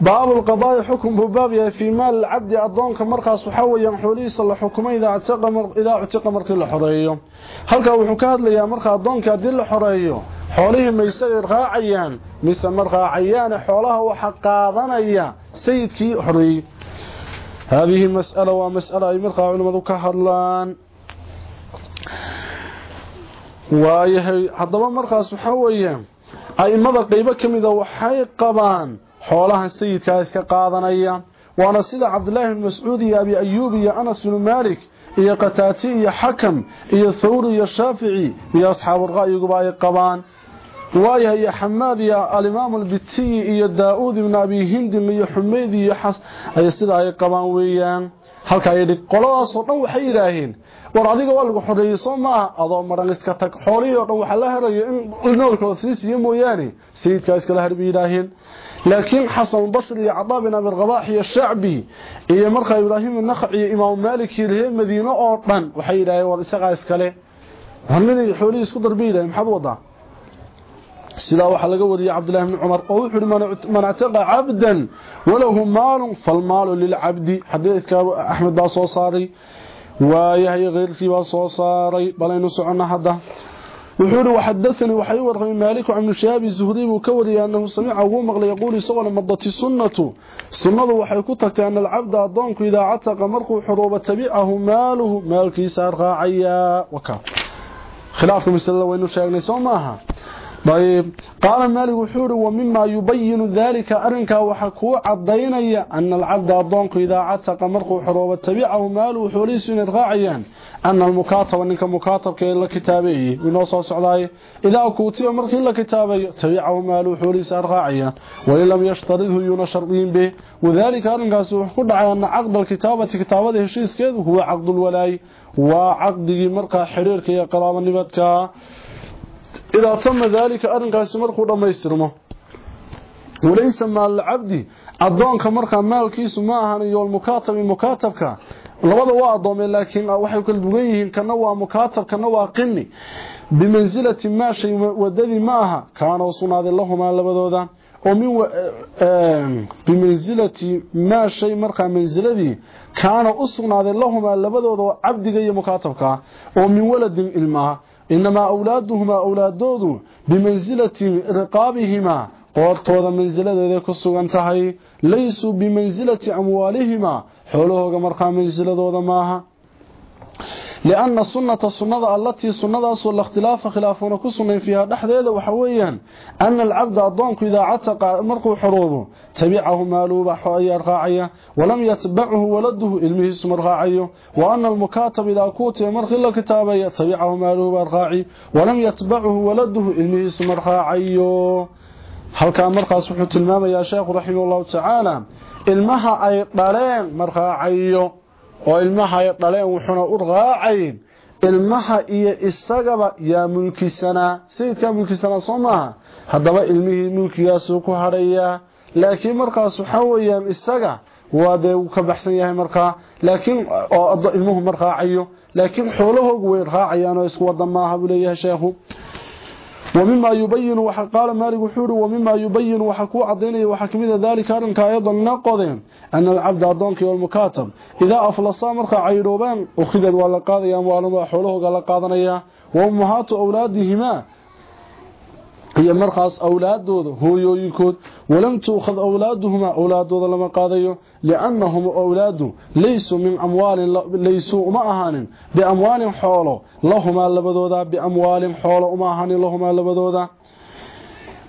باب القضاء حكم بباب في مال العبد أدون كمرخص حويا حوليسا لحكم إذا اعتقى إذا اعتقى مرخي لحرية هل كان حكاد ليا مرخى أدون كدل لحرية حوليه ميسير غاعيا مثل مرخى عيان حولها وحقا ظنيا سيدتي حرية. هذه مسألة ومسألة أي مرخى علماء ذو كهرلان ويهي حضبا مرخص حويا أي ماذا قيبك من ذو حيقبان xoolaha sayidkaa iska qaadanaya. Waana sida cabdulaahi bn mascuud iyo abi ayuub iyo anas bnu malik iyo qataati iyo xakam iyo thawri iyo shaafici iyo asxaabu ra'yiguba ay qabaan. Waayahay iyo xamaad iyo alimaam albitiyi iyo daa-uud ibn abi hindin iyo xumeyd iyo sida ay qabaan weeyaan. Halka ay dhig qoladaasoo dhan waxay yidhaaheen war adiga waa lagu xoreeyey soo maaha adoo maran iska tag xoolihii dhan waxaa la herayo in noolkooda sii siiyo mooyaane sayidkaa iskala harbi yidhaaheen laakiin xasan basri iyo cadaa bin abi rabaax iyo shacbi iyo markaa ibraahim nakhac iyo imaamu maalik iyo reer madiine oo dhan waxay yidhaaheen war isagaa iskale. Horninay xoolihii isku darbi yidhahen maxaad wadaa sidaa waxaa laga wariyay cabdulahi bni cumar oo wuxuu hi man actaqa cabdan walahu maalun falmaalu lilcabdi xadiidka axmed baa soo saaray waayahay keyrkii baa soo saaray balaynu soconna hadda وحوله وحدثني وحيو ورغم مالك عن الشهاب الزهري وكوري أنه سمع ومغ ليقول صغر لمضت السنة. السنة وحيكتك أن العبد الضنك إذا عتق مرق حروب تبيعه ماله. مالك سارغا عيا وكا. خلافكم السلام وإنه شاقني سوماها ayb qaala maalik wuxuu ihi wa mimaa yubayinu daalika arrinkaa waxaa kuu caddaynaya ana alcabda addoonku idaa cataqa markuu xoroobo tabicahu maaluhu xoolihiisu inayd raacayaan ana almukaataba ninka mukaatabka ee la kitaabeeyey inoo soo socdaaye. Idaa kuutiba markii la kitaabayo tabicahu maaluhu xoolihiisa ad raacayaan. Wain lam yashtaridhu yuuna shardiyin be wadaalika arrinkaasi wuxuu ku dhacay ana caqda alkitaabati kitaabada heshiiskeedu huwa caqdulwalaayi waa caqdigii markaa xidhiirka iyo qaraabanibadka idaa tama daalika arrinkaasi markuu dhammaystirmo walaysa maalcabdi addoonka markaa maalkiisu ma ahanayo almukaatabi mukaatabka labada waa addoomeen laakiin waxay kala dugan yihiin kana waa mukaatab kana waa qini bimansilati maa shay wadadii ma aha kaanoo sugnaaday lahumaa labadooda oo min bimansilati maa shay markaa mansiladii kaana u sugnaaday lahumaa labadooda cabdiga iyo mukaatabka oo min waladin ilmaha إنما أولادهما أولادود بمنزلة رقابهما. قوتودا منزلة ذلك السوغانتهي ليسوا بمنزلة أموالهما. حولوه مرقى منزلة ذودا ماها لأن السنة السنة التي سنة أصول الاختلاف خلافون كسنين فيها دحذيذا وحويا أن العبد أضونك إذا عتق مرقو حروبه تبعه ماله بحوية رقاعية ولم يتبعه ولده إلمه اسم رقاعيه وأن المكاتب إذا كوتي مرق إلا كتابية تبعه ماله برقاعي ولم يتبعه ولده إلمه اسم رقاعيه هل كان مرقى سبحة المام يا شيخ رحمه الله تعالى؟ إلمها أي طالين مرقاعيه oo ilmaha ay dhaleen wuxuuna u raacayn. Ilmaha iyo isagaba yaa mulkisanaa sayidkaa mulkisanaa soo maaha? Haddaba ilmihii mulkigaasuu ku hadhayaa laakiin markaas waxaa weyaan isaga waa dee uu ka baxsan yahay markaa laakiin oo ilmuhu mar raacayo. Laakiin xoolahoogu way raacayaan oo isku wada maaha buu leeyahay sheekhu ومما يبين وقال مالك وحوري ومما يبين وحكو عديني وحكمية ذلك أرنك أيضا نقضين أن العبد أدونك والمكاتب. إذا أفلصا مرقى عيروبان أخذت ولا قاضي أموالهم وحوله قال قاضنيا وأمهات أولادهما. هي مرخص أولادود هو يوينكود ولم تأخذ أولادهما أولادود لما قاضيو. لأنهم أولاد ليسوا من أموال ليسوا معهان بأموال حوله لهما لبدودا. بأموال حوله معهان لهما لبدودا.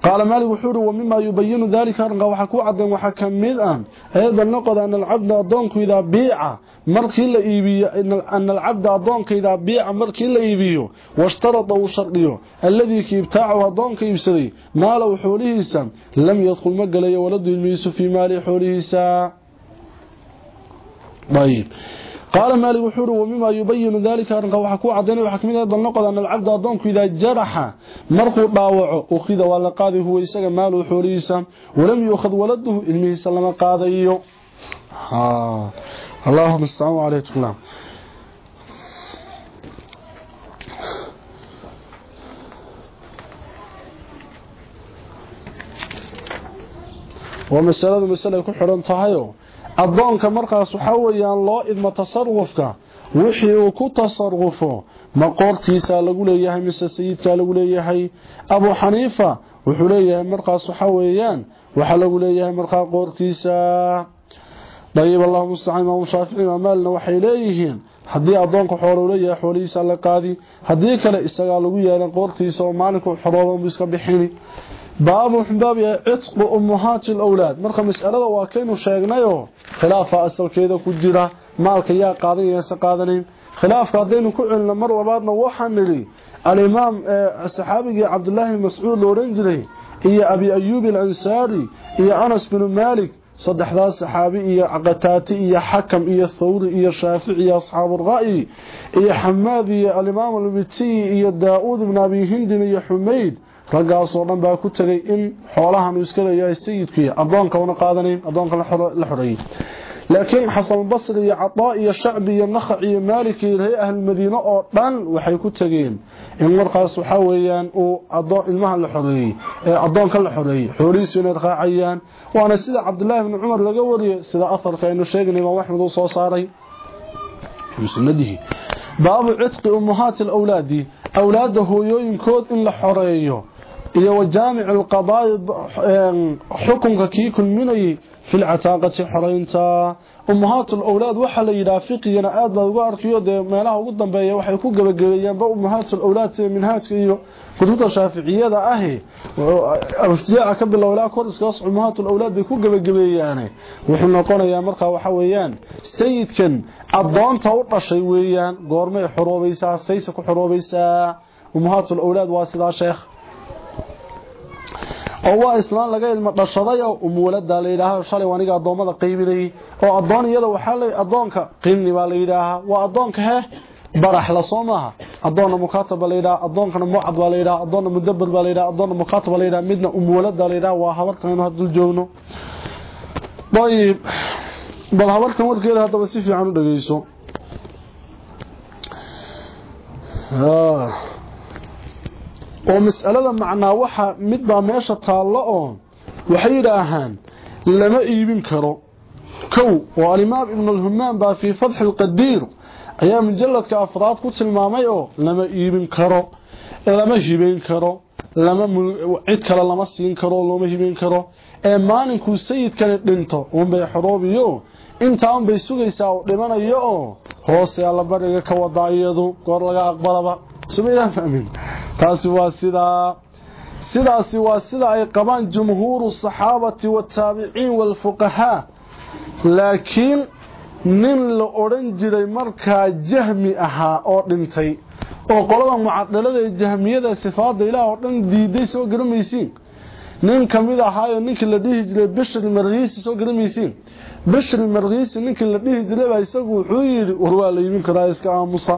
قال مالك وحور ومما يبين ذلك أرنقى وحكو عدن وحكمد أن أيضا نقض أن العبد أدونك إذا بيع مركي لا إيبيو. أن العبد أدونك إذا بيع مركي لا إيبيو. واشترط وشرطيه الذي كيبتاعه أدونك يبسري. مال وحوله سام لم يدخل مقلي ولد الميس في مال حوله سام طيب. قال مالك وحور ومما يبين ذلك أنك وحكو عدني وحكمين أيضا نقض أن العبد أدونك إذا جرح مرقو ضاوعه أخذ ولا قاضي هو يساق مال وحوريسا ولم يأخذ ولده إلمه سلم قاضي. اللهم السلام عليكم waa masaladu masale ku xidhan tahayo addoonka markaas waxaa weeyaan loo idmo tasarufka wixii uu ku tasarufo ma qoortiisaa lagu leeyahay mise sayidkaa lagu leeyahay. Abu xaniifa wuxuu leeyahay markaas waxaa weeyaan waxaa lagu leeyahay markaa qoortiisa. Dayib allahu mustacaan imaamu shaafici imaam maalina waxay leeyihiin haddii addoonka xoolo leeyahay xoolihiisa la qaadi haddii kale isagaa lagu yeelan qoortiisa oo maalinku xorooban buu iska bixini baabu xbaab yahay cidqu ummahaati alawlaad marka mas'alada waa kaynu sheegnayoo khilaafa asalkeeda ku jira maalka yaa qaadanayase qaadanayn khilaafka haddaynu ku celino mar labaadna waxaan nidhi alimaam saxaabigii cabdulaahi mascuud la odhan jiray iyo abi ayuub alansaari iyo anas binu maalik saddexdaas saxaabi iyo qataati iyo xakam iyo thawri iyo shaafici iyo asxaabu ra'yi iyo xamaad iyo alimaam albitiyi iyo daa-uud ibn abi hindin iyo xumayd raggaasoo dhan baa ku tegay in xoolahan uu iska leeyahay sayidkuiy addoonka una qaadanayn addoonka la xoreeyey laakiin xasanulbasri iyo cadaa iyo shacbi iyo nakhac iyo maalik iyo ree ahlmadiine oo dhan waxay ku tegeen in markaas waxaa weeyaan uu ilmaha la xoreeyey ee addoonka la xoreeyey xoolihiisu inayd raacayaan waana sida cabdulaahi bni cumar laga wariyey sida aharka aynu sheegnay imaam axmed uu soo saaray musnadihi baabu cidqi ummahaati alawlaadi awlaadda hooyooyinkood in la xoreeyo iyo wa jaamic alqadaai xukunka kii kulminayay fi lcataaqati xoreynta. Ummahaat lawlaad waxaa la yidhaha fiqigana aad baad uga arkiyo dee meelaha ugu dambeeya waxay ku gebagabeeyaanba ummahaat lawlaad sida minhaajka iyo kutubta shaaficiyada ahi. Arjaaca ka bilowlaa kor iskaas ummahaat lawlaad bay ku gebagabeeyaane wuxuu noqonayaa markaa waxa weeyaan sayidkan addoonta u dhashay weeyaan goormay xoroobaysaa sayse ku xoroobaysaa ummahaat lawlaad waa sidaa sheekh oo waa islaan laga ilmo dhashaday oo umuwalada la yidhaaha shalay aniga addoommada qaybinayay oo addoon iyada waxaa la addoonka qimni baa la yidhaahaa waa addoonka hee baraxla soo maaha addoonna mukaataba la yidhaha addoonkana mucad baa la yidhaha addoonna mudabar baa la yidhaha addoonna mukaataba la yidhaha midna umuwalada la yidhaha waa habarkan inu haddul joogno ayib bal habarkan warkeeda haddaba si fiican u dhegeyso oo mas'alada macnaa waxa mid baa meesha taallo oo waxay yidhaahaan lama iibin karo. Kow oo alimaam ibnulhumaan baa fii fatxi lqadiir ayaa mujalladka afraad ku tilmaamay oo lama iibin karo lama hibayn karo lama cid kale lama siin karo looma hibayn karo. Ee maalinkuu sayidkani dhinto unbay xoroobiyo intaa unbay sugaysaa uu dhimanayo oo hoose allabariga ka wadaa iyadu goor laga aqbalaba taasi waa sidaa sidaasi waa sida ay qabaan jumhuuru saxaabati wataabiciin waalfuqahaa laakiin nin la odhan jiray markaa jahmi ahaa oo dhintay oo qolada mucadalada ee jahmiyada sifaada ilaah oo dhan diiday soo garamaysiin nin ka mid ahaayo ninkii la dhihi jiray bishri markiisi soo garamaysiin bishri markiisi ninkii la dhihi jiray baa isagu wuxuu yidhi war waa la iibin karaa iska aamusa.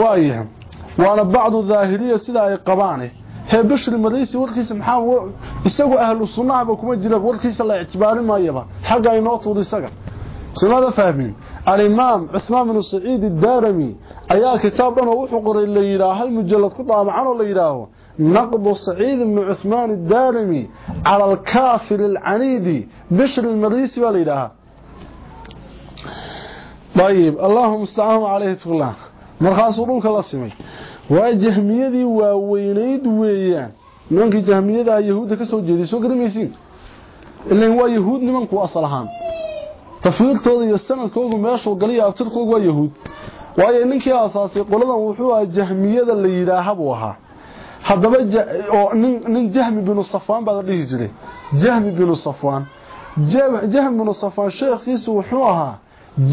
Waayahay waana bacdu daahiriya sida ay qabaane hee bishri markiisi warkiisa maxaa isagu ahlu sunnahaba kuma jira warkiisa la ictibaari maayaba xagga inoo tuur isaga سماذا فاهمين؟ الإمام عثمان بن سعيد الدارمي أيها كتاب أنه وحقر اللي يراه المجلد كطاب عنه اللي يراه؟ نقض سعيد بن عثمان الدارمي على الكافر العنيد بشر المريسي واللي يراه. طيب اللهم استعانوا عليه تقول markaasuu dhulka la simay. Waa jahmiyadii waaweynayd weeyaan. Nimankii jahmiyada yahuudda ka soo jeeday soo garimaysiin ilan waa yahuud nimanku asal ahaan. Tafiirtooda iyo sanadkoodu meeshuu galiya abtirkoogu waa yahuud. Waayo ninkii asaasay qoladan wuxuu ahaa jahmiyada la yidhaaha buu ahaa. Haddaba nin jahmi binu safwaan baa la dhihi jiray. Jahmi binu safwaan. Jahmi binu safwaan sheekhiisu wuxuu ahaa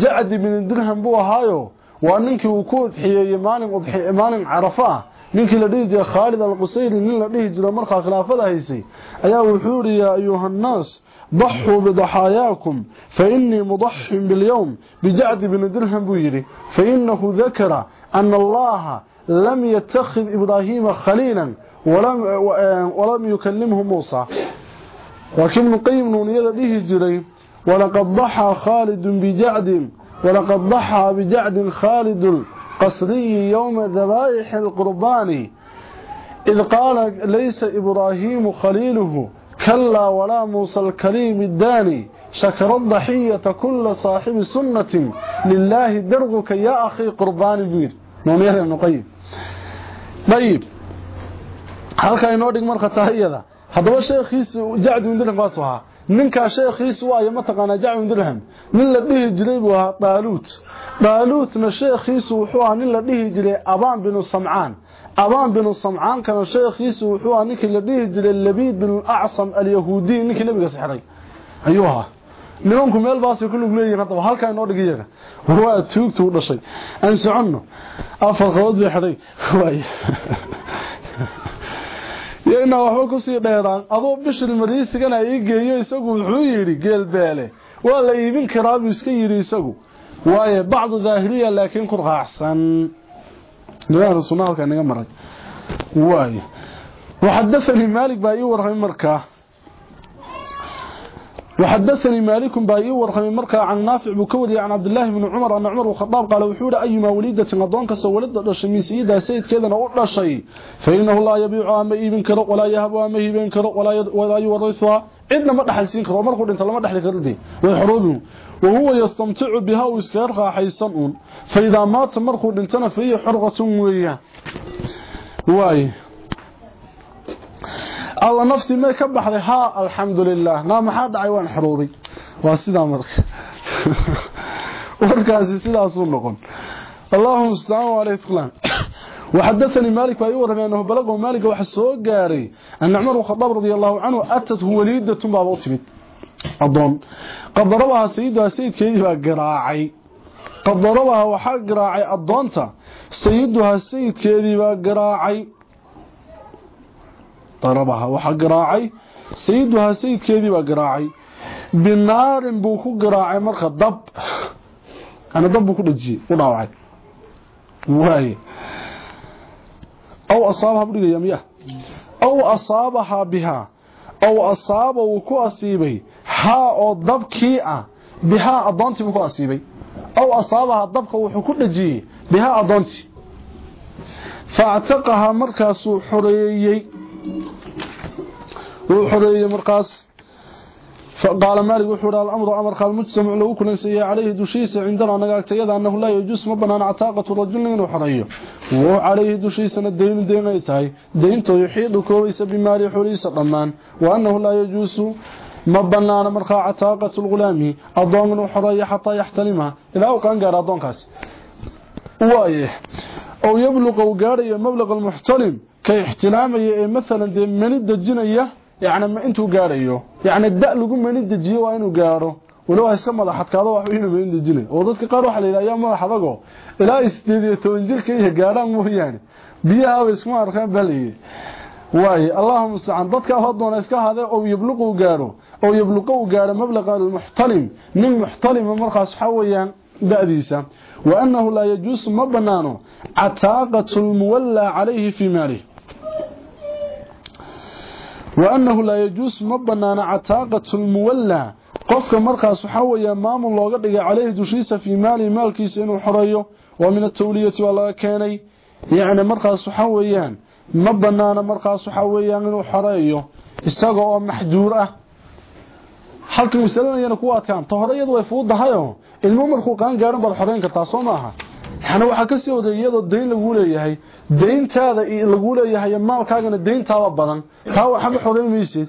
jacdi binu dirham buu ahaayo. وانكي وكوث حي مالين اضحي مالين عرفاه نكي لديه خالد القسيد من لديه جلو خلاف خلافه هيسي ايا وحوري يا ايها الناس ضحوا بضحاياكم فاني مضحي باليوم بجعد بن درهم بويري فانه ذكر ان الله لم يتخذ إبراهيم خليلا ولم, ولم يكلمه موسى وكم نقيم نونيه لديه جلو ولقد ضحى خالد بجعد ولقد ضحى بجعد خالد القصري يوم ذبائح القربان. إذ قال ليس إبراهيم خليله كلا ولا موسى الكريم الداني. شكر الضحية كل صاحب سنة. لله درغك يا أخي قربان بير نومير النقيم طيب. halka inoo dhig marka tahayada hadaba sheekhiisa jacd ibn dirham waa soo ninka sheekhiisa waa ma taqaana jacd ibn dirham. Nin la dhihi jiray buu ahaa daaluut daaluutna sheekhiisa wuxuu ahaa nin la dhihi jiray abaan bin samcaan. Abaan bin samcaan kana sheekhiisa wuxuu ahaa ninkii la dhihi jiray labid bin acsam al-yahuudi ninkii nabiga sixray. Ayuu ahaa. Nimanku meel baas ku lug leeyihiin hadaba halka inoo dhig iyaga. Waa tuugtu u dhashay. Aan soconno. Afar qodob bay xidhay waay yana waxba ku sii dheeraan. Adoo bishir mariisigana ii geeyo isagu wuxuu yidhi geelbeele waa la iibin karaa buu iska yidhi isagu. Waaye bacdu daahiriya laakiin ku raacsan. Nidaamka sunna halka inaga maray waaye waxadathani maalik baa ii warramay markaa وحدثني مالك باي ورقم مركا عن نافع بكوري عن عبد الله بن عمر أن عمر الخطاب قال وحول أيما وليدة قدوان كسو ولد دشي من سيدة سيد كذا أو دشي فإنه لا يبيع أما إيبن كرو ولا يهب أما إيبن كرو ولا ولا يورثها. عندنا ما دخل سين كرو مركو انت لما دخل كردي ويحروبهم وهو يستمتع بها ويسكرها حيسن فإذا مات مركو انتنا فيه حرقة ويا. واي. Alla naftii may ka baxday haa alxamdulilah naa maxaa dhacay waan xaruubay waa sidaa marka warkaasi sidaasuu noqon allahuma mustacaan aleyh tqlaan وحدثني مالك باي ورمي انه بلغه مالك waxa soo gaaray an Umar al-Khattab radiyallahu anhu atat walidatun baa utimid adoon qadaraha sayyidu sayidkeedii baa garaacay qadaraha waxa garaacay adoonta sayyiduha sayidkeedii baa garaacay darabaha waxaa garaacay sayiduhaa sayidkeedii baa garaacay binaarin buu ku garaacay marka dab. Yani dab buu ku dhajiyey u dhaawacay. Waaye. Aw asaabaha buu dhigaya miya? Aw asaabahaa bihaa aw asaaba wuu ku asiibay? Haa oo dabkii ah. Bihaa addoontii buu ku asiibay. Aw asaabahaa dabka wuxuu ku dhajiyey. Bihaa addoontii. Faactaqahaa markaasuu xoreeyey. وحريه مرقاس فقال مالك وحور الأمر أمر قال مجتمع لو كل سيئ عليه دوشيس عندنا نقاكتيدا أنه لا يجوز مبنان عتاقة الرجل من وحريه وعليه دوشيس الدين دين ايتاي دينته يحيط كويس بمال حريس الضمان وأنه لا يجوز مبنان مرقا عتاقة الغلام الضامن وحريه حتى يحتلمها إذا أوقان قال أضون كاس وايه أو يبلغ وقاري مبلغ المحتلم كاحتلامي مثلا دي من الدجنيه يعني ما انتو lagu mani dajiyo waa inuu gaaro walow iska madaxadkaado wax inuu mani dajinay oo dadka qaar waxa la yiraahdaa madax adago ilaa 18 jirka iyo gaaraan mooyaan biyaha way isku arkaan baliye waay allahumma sa'an dadka hadoona iska hade oo yibluqu gaaro oo yibluqu gaaro mablaqa muhtalim nin muhtalim markaas waxa weeyaan da'diisa wa annahu la yajuz mabnano ataqatu almuwalla alayhi fi malihi وأنه لا يجوز مبنان عتاقة المولى قفك مركز حويا مامل لوغا دغ عليه دشيسه في مال مالكيس انه خريو ومن التوليه والله كاني يعني مركز حويان مبنان مركز حويان انه خريو isagoo maxduur ah halka misalanayana ku adkaan tohorayadu way fuudahayo ilmo markuu qaan gaaran baad xoreyn kartaa soo maaha xana waxa ka sii waday iyadoo deyn lagu leeyahay deyntaada lagu leeyahay maalkaagana deyntaada badan. Taa waxa ma xoreemaysid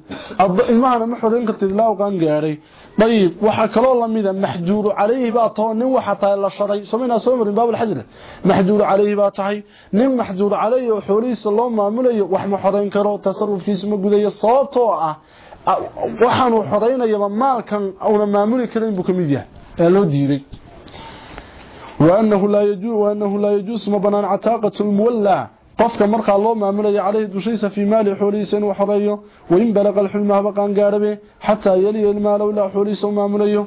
ilmahana ma xoreyn kartid ilaa qaan gaaray. Dayib waxa kaloo lamida maxjuur calayhi baa too nin waxa tahay la sharay samina soo marin baabul xajr maxjuur calayhi baa tahay nin maxjuur calayhi oo xoolihiisa loo maamulayo wax ma xoreyn karo tasarrufkiisa ma gudayo sababtoo ah waxaanu xoreynayaba maalkan una maamuli karin buu ka mid yahay. Ee loo diiday وأنه لا يجوز وأنه لا يجوز مبنان عتاقة المولى. قفك مرقى الله ماملي عليه دشيس في مال حوليس وحريه وإن بلغ الحلم بقان قاربه. حتى يلي المال ولا حوليس ومامليه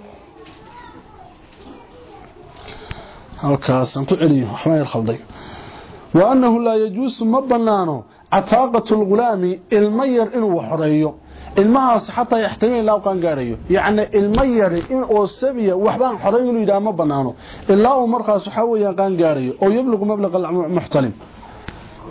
هالكاس أنتو عليه وحماية الخلطي وأنه لا يجوز مبنانه عتاقة الغلام المير إنه وحريه ilmahaas xataa yaxtamiil ilaa qaan gaarayo yacni ilmo yari in oo sabiya waxbaan xoray inuu yidhaha banaano. Ilaa uu markaas waxaa weeyaan qaan gaarayo oo yabluqu mablaqa almuxtalim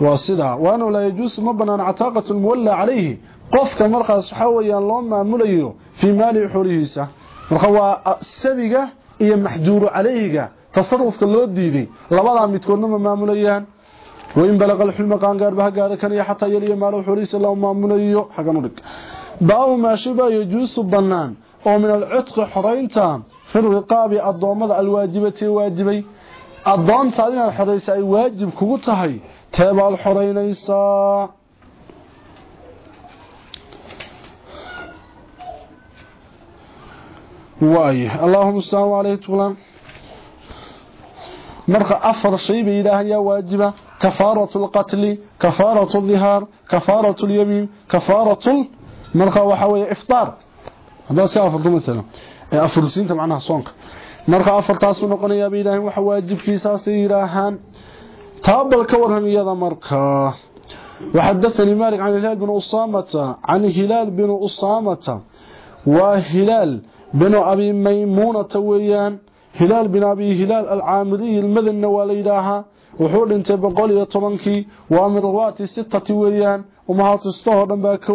waa sidaa waanu laa yajuusu ma banaano cataaqatu lmuwalla calayhi. Qofka markaas waxa weeyaan loo maamulayo fii maali xoolihiisa marka waa sabiga iyo maxjuuru calayhiga tasarufka loo diiday. Labadaa midkoodna ma maamulayaan. Wain balaqa alxulma qaangaarba ha gaara kanaya xataa yaliya maalo xoolihiisa loo maamulayo xagan udhig baabu maashiba yajuusu bannaan oo min alcitqi xoraynta fi riqaabi addoommada alwaajibati waajibay addoontaad inaad xoraysa ay waajib kugu tahay teebaad xoraynaysaa waaye allaahuma salaamu calayhi tuqlaan marka afar shay bay yidhaahan yaa waajiba kafaaratu lqatli kafaaratu dhihaar kafaaratu lyamiin kafaaratu مرخا وحوي إفطار. هذا سيئة أفرده مثلا. إيه، أفرسين تبعناها صنق مرخا أفرطاس من قنية بإله وحواجب كيسا سيراهان تابل كورهم يذا مرخا وحدثني مالك عن الهلال بن أصامة عن هلال بن أصامة وهلال بن أبي ميمونة ويان هلال بن أبي هلال العامري المذن وليلاها وحول انت يا طبنكي وأمر رواتي ستة ويان ومهات استهر نباك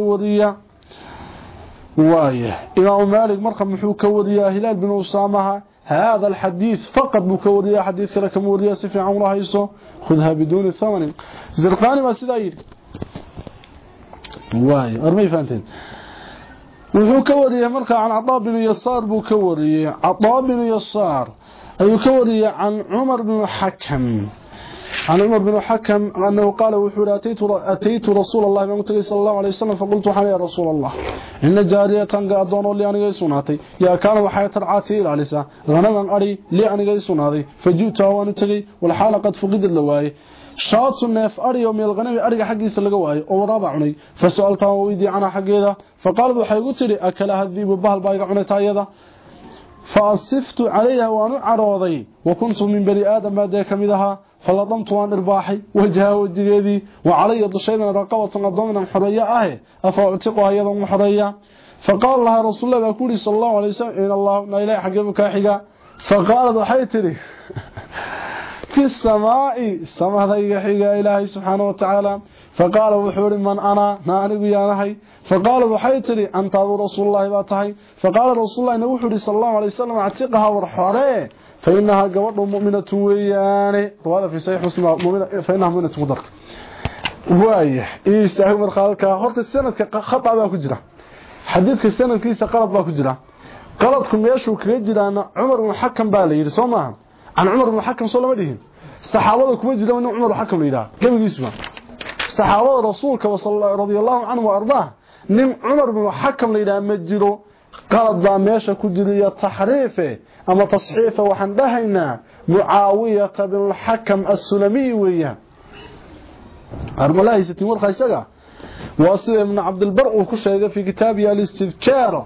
وايه. إمام مالك مرقم محو كوريا هلال بن أصامة هذا الحديث فقط مكوريا حديث لك موريا سفي عمره يسو خذها بدون ثمن. زرقاني ما سيداير واي أرمي فانتين. wuxuu ka wariyay marka can Ataa bin Yasaar buu ka wariyay Ataa bin Yasaar ayuu ka wariyay عن عمر بن حكم أنه قال وحول أتيت, أتيت رسول الله بمتقى صلى الله عليه وسلم فقلت حالي رسول الله. إن جارية قادون لي أنا يسوناتي يا كان وحياة العاتي العلسة غنما أري لي أنا يسوناتي فجئت وأنا تقي والحالة قد فقد اللواي شاط الناف أري يوم الغنم أري حقي سلقواي أو رابعني فسألته ويدي عنها حقيدا فقال بحي قلت لي أكل هذيب بهل بايق عنتا يدا فأصفت عليها وأنا عراضي وكنت من بني آدم ما ديك مدها. فلضمت وان إرباحي وجهها وجهدي وعلي ضشينا رقبة ضمنا حرية آه أفأعتقها يضا حرية. فقال لها رسول الله بكوري صلى الله عليه وسلم إن الله نايلا حقيبك حقا فقالت وحيتري في السماء السماء ذي حقا إلهي سبحانه وتعالى. فقال وحور من أنا؟ نعنق يا نهي فقال وحيتري أنت أبو رسول الله باتهي فقال رسول الله إنه وحوري صلى الله عليه وسلم أعتقها ورحوره فإنها قبض مؤمنة وياني. وهذا في صحيح مسلم مؤمنة فإنها مؤمنة إيه استهو من خالك. هورت السنة خطأ بها كجرة حديثك السنة كيسة قلط بها كجرة قلطكم يشو كجرة أن عمر محكم بالي. معهم عن عمر محكم صلى الله وسلم. صحابة كمجرة أن عمر محكم ليلها كم يسمع؟ صحابة رسولك رضي الله عنه وأرضاه. نم عمر محكم ليلها مجروا قلط بها ميشا كجرية تحريفه. Ama tasxiifa waxaan dhahaynaa mucaawiyata binulxakam assulamiy weeyaan. Armalahaysatin warka isaga? Waa sida ibnu cabdilbar uu ku sheegay fii kitaabihi alistidkaaro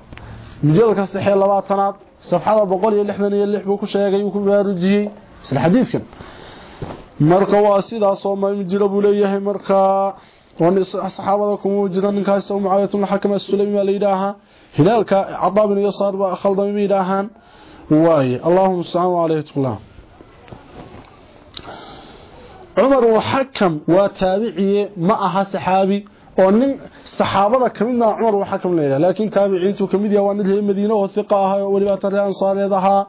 mujaladka saxiyo labaatanaad safxada boqol iyo lixdan iyo lix buu ku sheegay uu ku baarujiyey isla xadiidkan. Marka waa sidaasoo ma jiro buu leeyahay markaa saxaabada kuma jiro ninkaas mucaawiyat binulxakam assulami baa la yidhaahaa. Hilaalka cadaa bin yasaar baa khaldamay yidhaahaan waaye allahuma staaan aleyh tqla cumar uu xakam waa taabiciye ma aha saxaabi. Oo nin saxaabada kamidna cumar uu xakam leeyahay laakiin taabiciintu ka mid yahay waa nin reer madiina oo hiqa ahaa oo waliba taariikh ansaariyad ahaa.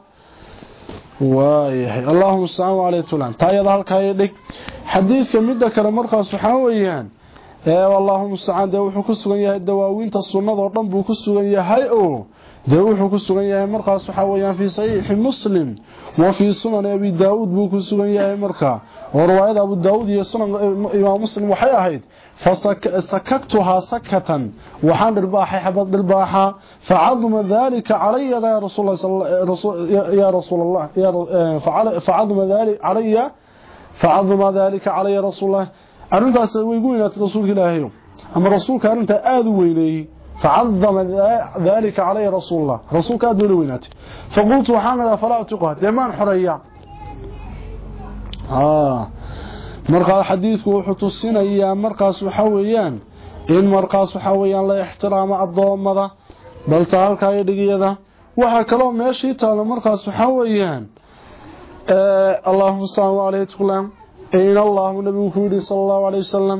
Waayahay allahuma staaan aleyh tqla taayada xadiidka midda kale markaas waxaa weeyaan ee allahuma mustacaan dee wuxuu ku sugan yahay dawaawinta sunnadoo dhan buu ku sugan yahay oo دروحه كسغن ياهي مرقا سحويان في صحيح مسلم وفي سنن ابي داود بو كسغن ياهي مرقا وروايه ابو داود هي سنن امام مسلم وحي اهيد فسككتها سكة وحان دلباح حبط دلباحا فعظم ذلك علي يا رسول الله صلى يا رسول الله يا فعل فعظم ذلك علي فعظم ذلك علي رسول الله ارنتاس ويغوينات رسول الله اما رسول كان انت اادو فعظم ذلك عليه رسول الله رسول كاد له ويناتي فقلت وحنا فلا تقها دمان حريا اه marka xadiisku wuxuu tusinayaa markaas waxa weeyaan in markaas waxa weeyaan la ixtiraamo adoomada balta halka ay dhigiyada waxa kale oo meeshii taalo markaas waxa weeyaan ee Allahu subhanahu wa ta'ala in Allahu nabigu yiri sallallahu alayhi wasallam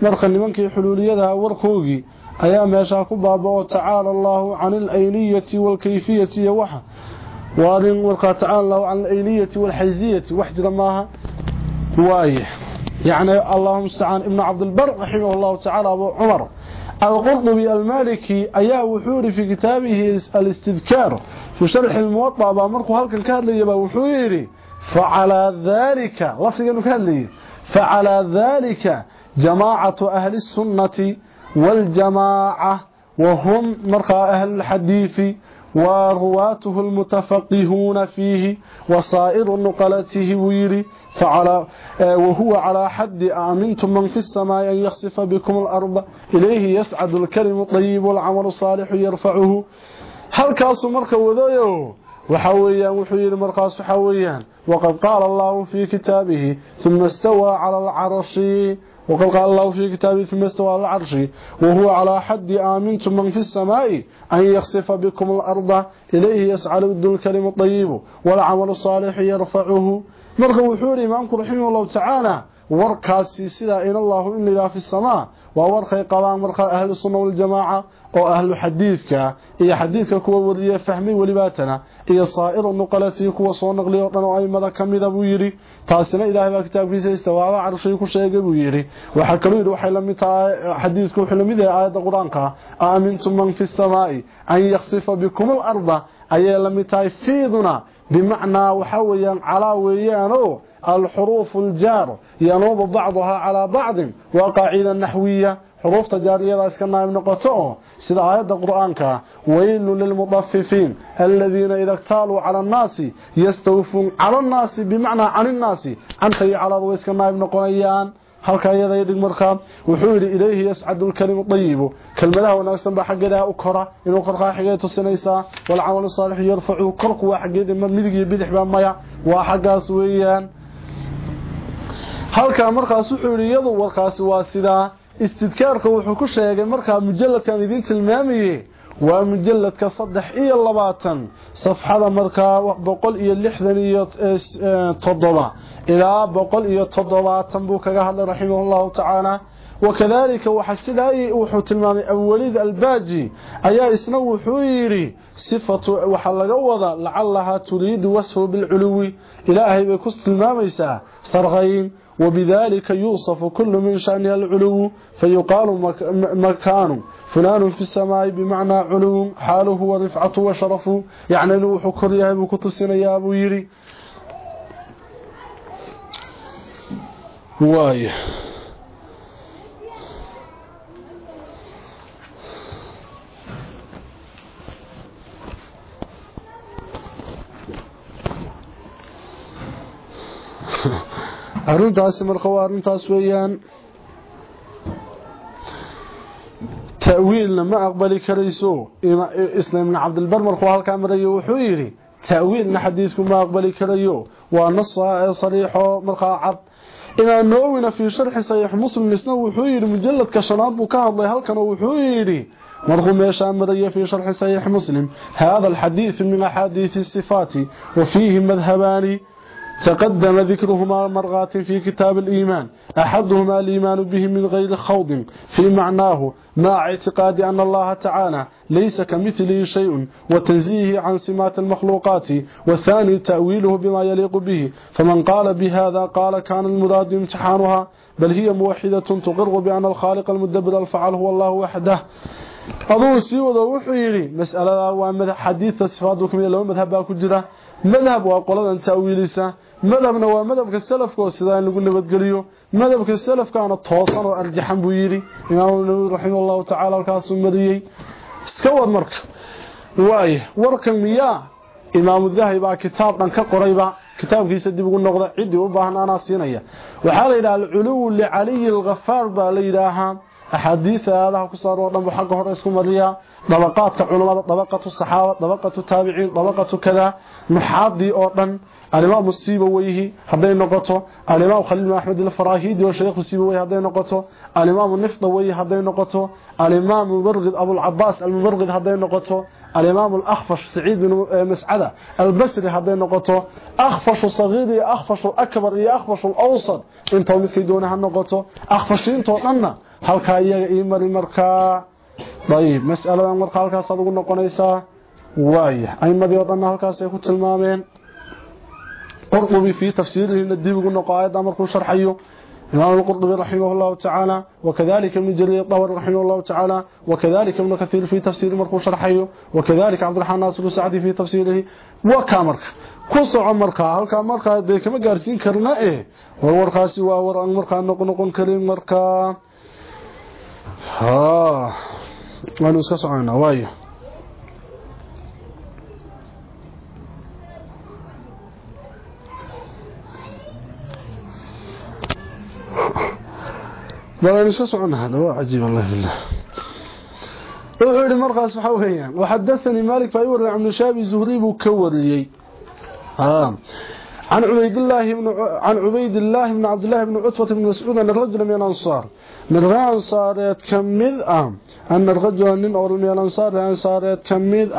marka nimankii xuluuliyada warkoogii ayaa meeshaa ku baaba-o tacaala allaahu can alayliyati waalkayfiyati iyo waxa waarin markaa tacaala allahu can alayliyati waalxaysiyati wax jira maaha waaye يعني اللهم استعان. ابن عبد البر رحمه الله تعالى أبو عمر. القرطبي المالكي أيا وحوري في كتابه الاستذكار. في شرح الموطأ بأمركو هلك الكهل يبا وحوري. فعلى ذلك. لفظ كهل فعلى ذلك جماعة أهل السنة والجماعة وهم مرقى أهل الحديث ورواته المتفقهون فيه وصائر نقلته ويري فعلى وهو على حد آمنتم من في السماء أن يخسف بكم الأرض إليه يسعد الكلم الطيب والعمل الصالح يرفعه. هل كاسو مركا وذيو؟ وحويا وحير مرقاس وحويا وقد قال الله في كتابه ثم استوى على العرش وقال الله في كتابه في مستوى العرش وهو على حد آمنتم من في السماء أن يخصف بكم الأرض إليه يسعل بدل الكلم الطيب والعمل الصالح يرفعه. مرغو حول إمامك رحمه الله تعالى ورقى السيسلة إلى الله إلا في السماء وورقى قوام مرقى أهل الصنو والجماعة oo ahlu xadiidka iyo xadiidka kuwa wariya fahmay welibaatana iyo saa'iru nuqalati kuwa soo naqliy oo dhan oo aimada ka buu yidhi. Taasina ilaahay baa kitaabkiisa istawaaba carshay ku sheegay buu yidhi. Waxaa kaloo yidhi waxay la mid tahay xadiidku wuxuu la mid yahay aayadda qur'aanka aamintu man fi samaa'i an yaksifa bikum al-arda la mid tahay fiiduna bimacnaa waxa weeyaan calaa weeyaanoo alxuruufu aljaar yanuubu bacduhaa calaa bacdin waa qaacida naxwiya xuruufta jaariyada iska naayib noqoto sida aayadda qur'aanka weylu lilmudaffifiin aladiina ida ktaaluu cala annaasi yastawfuun cala annaasi bimacnaa can innaasi canta iyo iska naayib noqonayaan. Halka iyada dhig markaa wuxuu yiri ilayhi yas'adu al-kalimu kalmadaha wanaagsan ba xageeda u kora inuu qorqaa xigeey tusinaysa wal amalu saalih yarfuu korku waa xageeda midig iyo bidix ba maya. Waa xagaas weeyaan. Halka markaas wuxuu yiri iyadu warkaasi waa sidaa استذكار استذكارك وحكوش يا مركا مجلة كان يذيل تلمامي ومجلد كصدح الله اللباتا صفحة مركا بقول إيا اللحذنية تضبع إلا بقول إيا تضبع تنبوك أهل رحمه الله تعالى وكذلك وحسد أي وحو تلمامي أوليد الباجي أيا إسنو حويري صفة وحل أوضا لعلها تريد وصف بالعلوي إلا أهيبكوس تلمامي سرغين وبذلك يوصف كل من شأنها العلو فيقال مكان. فلان في السماء بمعنى علو حاله ورفعته وشرفه. يعني لو حكر يهب كتسين يا أبو يري. واي. arrintaasi marka waa arrintaas weeyaan ta'wiilna ma aqbali karayso isla ibn cabdilbar markuu halkaa marayo wuxuu yidhi ta'wiilna xadiidku ma aqbali karayo waa nas sariixo markaa cad imaam nawowina fii sharxi saxiix muslim isna wuxuu yidhi mujalladka shanaad buu ka hadlay halkan wuxuu yidhi مرغو ميشا مريا في شرح صحيح مسلم هذا الحديث من أحاديث الصفات وفيه مذهبان تقدم ذكرهما مرغات في كتاب الإيمان. أحدهما الإيمان به من غير خوض في معناه مع اعتقاد أن الله تعالى ليس كمثله شيء وتنزيه عن سمات المخلوقات والثاني تأويله بما يليق به. فمن قال بهذا قال كان المراد امتحانها بل هي موحدة تقر بأن الخالق المدبر الفعل هو الله وحده. aduu sii wado wuxuu yidhi mas'alada waa xadiidka sifaadu kamid laba madhab baa madhabna waa madhabka salafka oo sidaa in lagu nabadgeliyo madhabka salafkaana toosan oo arjaxan buu yidhi imaamu nawawi raximahullahu tacaala halkaasuu mariyey iska wad marka waaya warkan miyaa imaamu dahabi baa kitaab dhan ka qorayba kitaabkiisa dib ugu noqda ciddii u baahan anaa siinaya waxaa la yidhaha alculuwu licaliyi alghafaar baa la yidhaahaa أحاديث هذا كسر ودنب حق هره اسكو مريا طبقات علماء طبقة الصحابة طبقة التابعين طبقة كذا محادي alimaam sibawayhi haday noqoto. Alimaam khaliil maxmed al-farahidi oo sheekhu sibawayhi haday noqoto. Alimaam nifdawayhi haday noqoto. Alimaam mubarrid abu al-abbas al-mubarrid haday noqoto. Alimaam al-akhfash sa'id bin eh, mas'ada al-basri haday noqoto. Akhfash saghir iyo akhfash akbar iyo akhfash al-awsat inta midkay doonaha noqoto. Akhfashinto dhanna halka iyaga ii mari markaa dayib mas'aladan warqa halkaas ugu noqonaysa waayah aymadii oo fii tafsiirihina dib ugu noqo aayadda markuu sharxayo إمام القرطبي رحمه الله تعالى وكذلك ابن جرير الطبري رحمه الله تعالى وكذلك ابن كثير في تفسير مركو شرحيه وكذلك عبد الرحمن ناصر السعدي في تفسيره وكامرك كوسو عمركا halka marka de kama gaarsiin karna ee warwarkaasi waa war aan marka noqon karin marka ha waanu iska soconaa waayo بلان يسوسعون هذا هو عجيب الله بالله اعود المرقى سبحانه هيان وحدثني مالك فأيور عن لعمل شابي زهريب وكوريي عن عبيد الله بن عن عبيد الله بن عبد الله بن عطفه بن مسعود ان الرجل من الانصار من الانصار يتكمد ام ان الرجل من الانصار الانصار يتكمد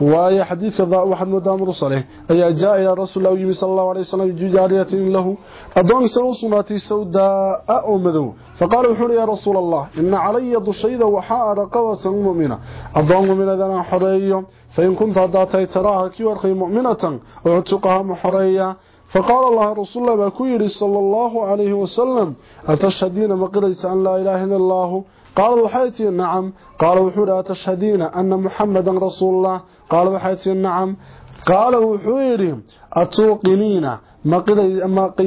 واي حديث كذا واحد مدام رسله. اي جاء إلى رسول الله صلى الله عليه وسلم جاريه له. اظن سوسناتي سوداء أو مدو فقال وحور يا رسول الله إن علي ضشيده وحاء رقبه مؤمنة. اظن من ذا حرية. فإن كنت ذاتي تراها كي ورقي مؤمنة. وعتقها محرية. فقال الله رسول الله بكير صلى الله عليه وسلم أتشهدين مقريس أن لا إله إلا الله؟ قال وحيتي نعم. قال وحور أتشهدين qaal waxay tii nacam qaala wuxuu yidhi atuuqiniina ma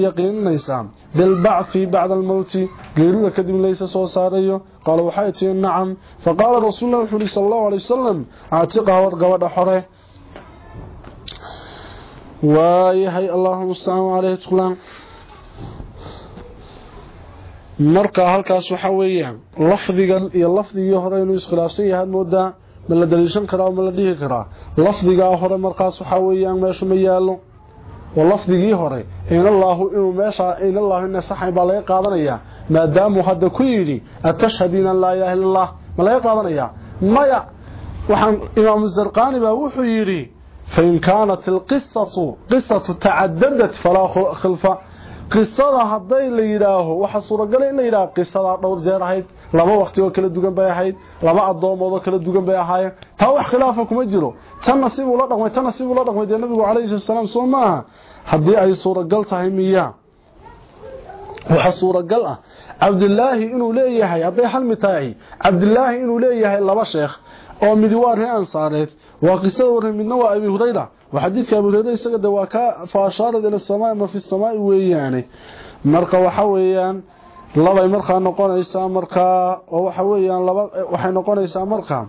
yaqiininaysaa bilbacfi bacda almowti geerida kadib laysa soo saarayo qaal waxay tii nacam faqaala rasuullah wuxuu yihi sal allahu alay wasalam caatiqaawad gabadha xore waayahay allahuma ustaaan caleyhi tuqlaan markaa halkaas waxaa weeyaan lafdigan iyo lafdigii hore inuu iskhilaafsan yahay moodaa ma la daliishan karaa ma la dhihi karaa. Lafdigaa hore markaas waxa weeyaan meeshu ma yaalo oo lafdigii hore inallaahu inuu meeshaa inallaahu ina saxayn baa laga qaadanayaa maadaamuu hadda ku yidhi atashhadiina an laa ilaha illa allah ma laga qaadanayaa maya waxaan imaamu zarqaani baa wuxuu yidhi fain kaanat alqisatu qisatu tacadadat falaa khilfa qisada hadday la yidhaaho waxa suuragala in la yidhaaho qisadaa dhowr jeer ahayd laba waqti oo kala dugan bay ahayd laba adoomood kala dugan bay ahaayeen. Taa wax khilaafa kuma jiro. Tan nasiibuu la dhaqmay tan nasiibuu la dhaqmay dee nabigu calayhi salatu wasalaam soo maaha haddii ay suuragal tahay miyaa waxa suuragal ah. Cabdilaahi inuu leeyahay hadday xalmi tahay cabdilaahi inuu leeyahay laba sheekh oo midi waa ree ansaareed waa qisada warre midna waa abi hurayra xadiidka hurayra isaga de waa ka faashaarad ila samaa ma fi samaa weeyaane. Marka waxa weeyaan labay markaa noqonaysaa markaa oo waxa weeyaan laba waxay noqonaysaa markaa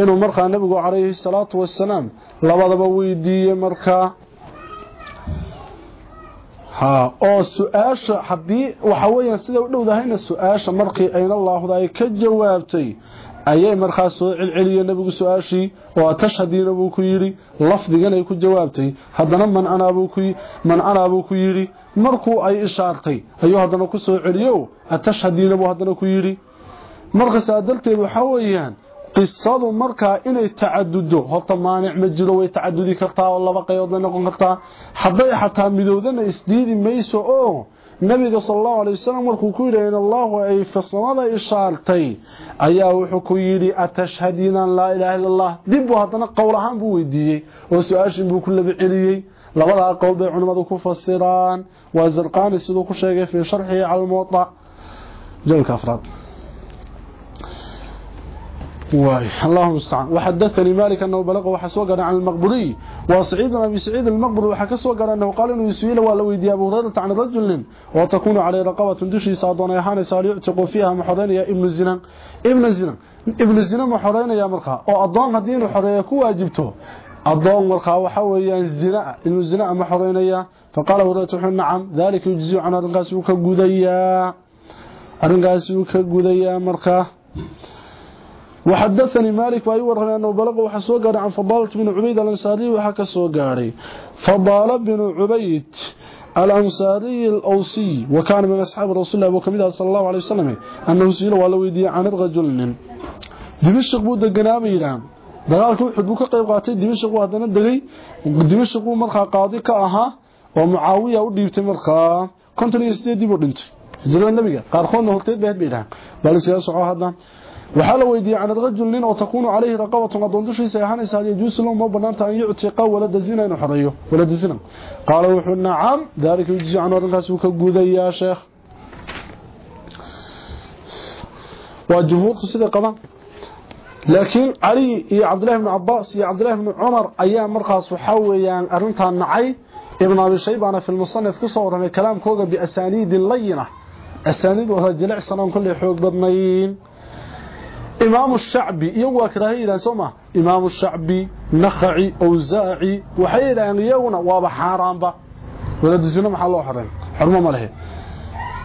inuu markaa nabigu calayhi salaatu wassalaam labadaba weydiiyey markaa ha oo su'aasha haddii waxa weeyaan sida u dhowdahayna su'aasha markii ayna allaahda ay ka jawaabtay ayay markaas soo celceliyeen nabigu su'aashii oo tashhadiina buu ku yidhi lafdigan ay ku jawaabtay haddana man man anaabuu ku yidhi markuu ay ishaartay ayuu haddana ku soo celiyo atashhadiina buu haddana ku yidhi. Marka saa darteed waxaa weeyaan qisadu markaa inay tacadudo horta maanic ma jiro way tacadudi kartaa oo laba qaybood bay noqon kartaa. Hadday xataa midoodana isdiidi mayso oo nabiga sallallahu alayhi wasallam markuu ku yiri in allah ay fasamada ishaartay ayaa wuxuu ku yiri atashhadina la ilaha illa allah dib hadana qowl ahaan buu weydiiyay oo su'aashin buu ku laba celiyay labada qowl bay culimadu ku fasiraan waa zarqani sidoo ku sheegay fi sharxi al-muwatta jalka afraad واي. اللهم استعان وحدثني مالك أنه بلغ وحسوق عن المقبري وسعيد أبي سعيد المقبري وحكسوق أنه قال إنه يسويل ولا ويدي أبو هريرة عن رجل وتكون عليه رقبة دشي صادون يحان ساري يعتق فيها محرين يا ابن الزنا ابن الزنا ابن الزنا محرين يا مرخا أو اضون هدين حريه weeyaan zina inuu zina ama xoreynaya faqala wadatu nacam dalika yujzi an arqas uu ka gudaya arqas uu ka gudaya marka وحدثني مالك واي ورنا انه بلغ وحا سو غاري عن فضاله بن عبيد الانصاري وحا كسو غاري فضاله بن عبيد الانصاري الاوصي وكان من اصحاب رسول الله وكمده صلى الله عليه وسلم انه سئل ولا ويدي عن الرجل دمشق بو دغنابيران dagaalku wuxuu buu ka qayb qaatay dimashq uu hadana dagay dimashq uu markaa qaadi ka ahaa oo muaawiya u dhiibtay markaa konton iyo sideed dib u dhintay hijrada nabiga qaar koodna horteed bay hadbay dhahan bal siyaas oo hadda waxaa la weydiiyey can rajul nin oo takuunu calayhi raqabatun adoon dushiisa ahaanaysa yajuusu lahu ma banaanta an yuctiqa walada zina inuu xoreeyo walada zina qaala wuxuu nacam daalika yujzi canhu arrinkaas wuu ka gudayaa sheekh waa jumhuurtu siday qabaan laakiin cali iyo cabdillahi bni cabaas iyo cabdillahi bni cumar ayaa markaas waxaa weeyaan arrintaa nacay ibn abi shaybana fi lmusanif kusoo warramay kalaamkooga biasaaniidin layina asaaniid wada jilicsan oon kolley xoog badnayn إمام الشعبي يوى كراهي إلى سوما إمام الشعبي نخعي أوزاعي وحي إلى أن يونا وابا حاران با ولد سنة محل الله حرين حرمة ملهي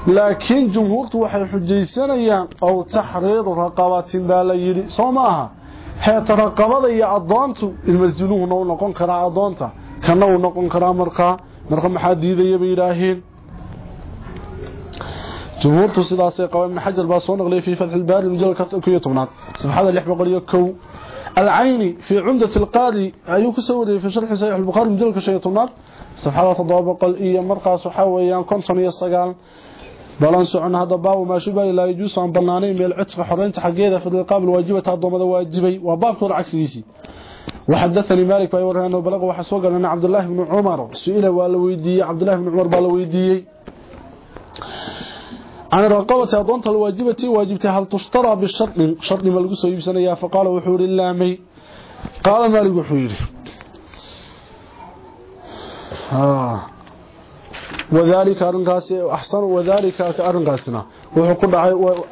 لكن جمهورت وحي حجيسانيا أو تحرير رقبات با ليلي سوماها حيث رقبات يا أضانتو المسجلوه نو نقون كرا أضانتا كانو نقون كرا مرقا مرقا محديدة يبي إلهين جمهور سداسي قوام حجر باسون اغلي في فتح الباري مجلد 19 سبحان الله يحبقلي كو العيني في عمدة القاضي أيوك سوري في شرح سيح البخاري مجلد 19 سبحان الله تضابق الايه مرقس حويان كونتون يسغال بلان سعن هذا باب وما شبه الا يجوس عن بنانين ميل عتق حرينت حقيده في القابل واجبته دومده واجبي. وباب كور عكسيسي وحدثني مالك فايوره انه بلغ وحسو غلنا عبد الله بن عمر سئله والويدي عبد الله بن عمر بالويدي. عن رقبة أضونت الواجبة واجبتها هل تشترى بالشرط شرط ما لقصه يبسنيا فقال وحور اللامي قال مالك وحوري آه. وذلك أرنقاس أحسن وذلك أرنقاسنا وحقود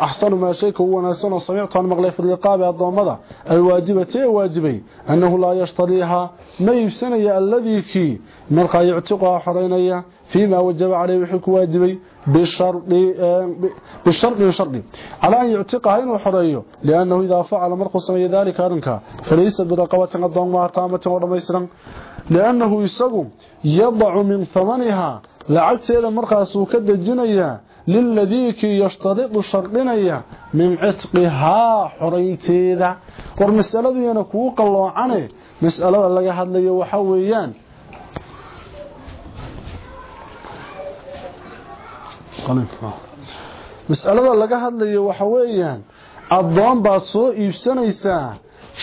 أحسن ما شيك هو ناسنا سمعت عن مغلي في الرقاب الضامضة الواجبة واجبي أنه لا يشتريها ما يفسني الذي كي. مرقى يعتقها حرينيا. فيما وجب عليه وحك واجبي بالشرط بالشرط بالشرط على أن يعتقها إنه حريه لأنه إذا فعل مرقى سمي ذلك أرنكا فليس برقبة الضامضة تامة ورميسرا لأنه يسقم يضع من ثمنها lacagteeda markaasuu ka dejinayaa liladii kii yashtaridu shardinaya min cidqihaa xoraynteeda war masaladuyana kuu qalloocane mas'alada laga hadlayo waxa weeyaan mas'alada laga hadlayo waxa weeyaan addoon baad soo iibsanaysaa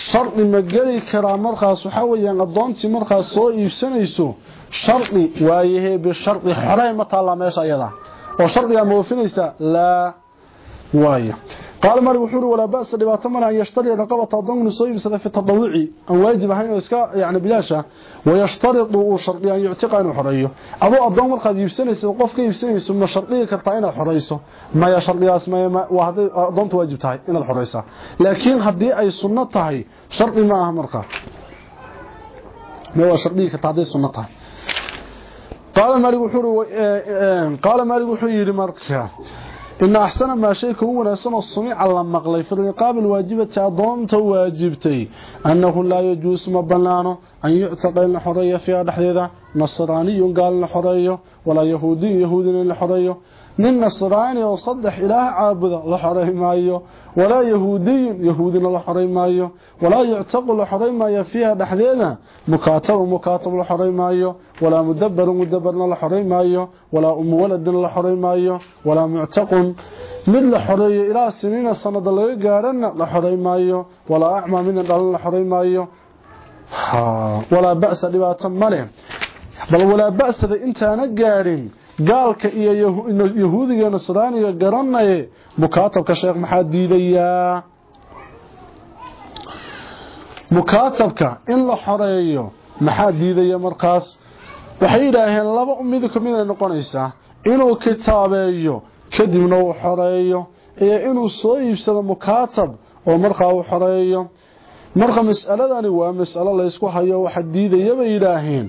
shardi ma geli karaa markaas waxa weeyaan addoontii markaas soo iibsanayso shardi waayahe bishardi xorey ma taala meesha ayada oo shardiga ma qaal mali wuxuu uri walaa dhibaato male an yashtariya raqabata soo iibsada fi tatawuci aan waajib ahayn iska yani bilaasha wayashtaridu uu shardiya an yuctiqa inuu xoreeyo. Adoo adoon markaad iibsanayso qof ka iibsanayso ma shardiga kartaa inaad xoreyso. Maya shardigaas maya hadday waajib tahay inaad xoreysaa laakiin haddii ay sunno tahay shardi ma aha markaa ma waa shardigi kartaa hadday tahay. Qaala maali eh, eh, eh, wuxuu yidhi marka إن أحسن ما شيء هو ناسنا الصميع على مقلي. في الرقاب الواجبة أضونت واجبتي. أنه لا يجوز مبنانه أن يعتقل الحرية في الحديثة نصراني قال الحرية ولا يهودي يهودي الحرية من نصراني وصدح إله عابد لحري مايو ولا يهودي يهودي لحري مايو ولا يعتقل لحري مايو فيها دحدينا مكاتب مكاتب لحري مايو ولا مدبر مدبر لحري مايو ولا أم ولد لحري مايو ولا معتق من لحري إلى سنين السنة اللي قارن لحري مايو ولا أعمى من لحري مايو. ولا بأس لباتا ماله بل ولا بأس إذا انت نقارن gaalka iyo yahuudiga nasraaniga garanaye mukaatabka sheekh maxaa diidayaa? Mukaatabka in la xoreeyo maxaa diidaya markaas? Waxay yidhaaheen laba mid ka mid ay noqonaysaa inuu kitaabeeyo kadibna uu xoreeyo iyo inuu soo iibsado mukaatab oo markaa uu xoreeyo. Marka mas'aladani waa mas'alo laysku hayo waxa diidaya bay yidhaaheen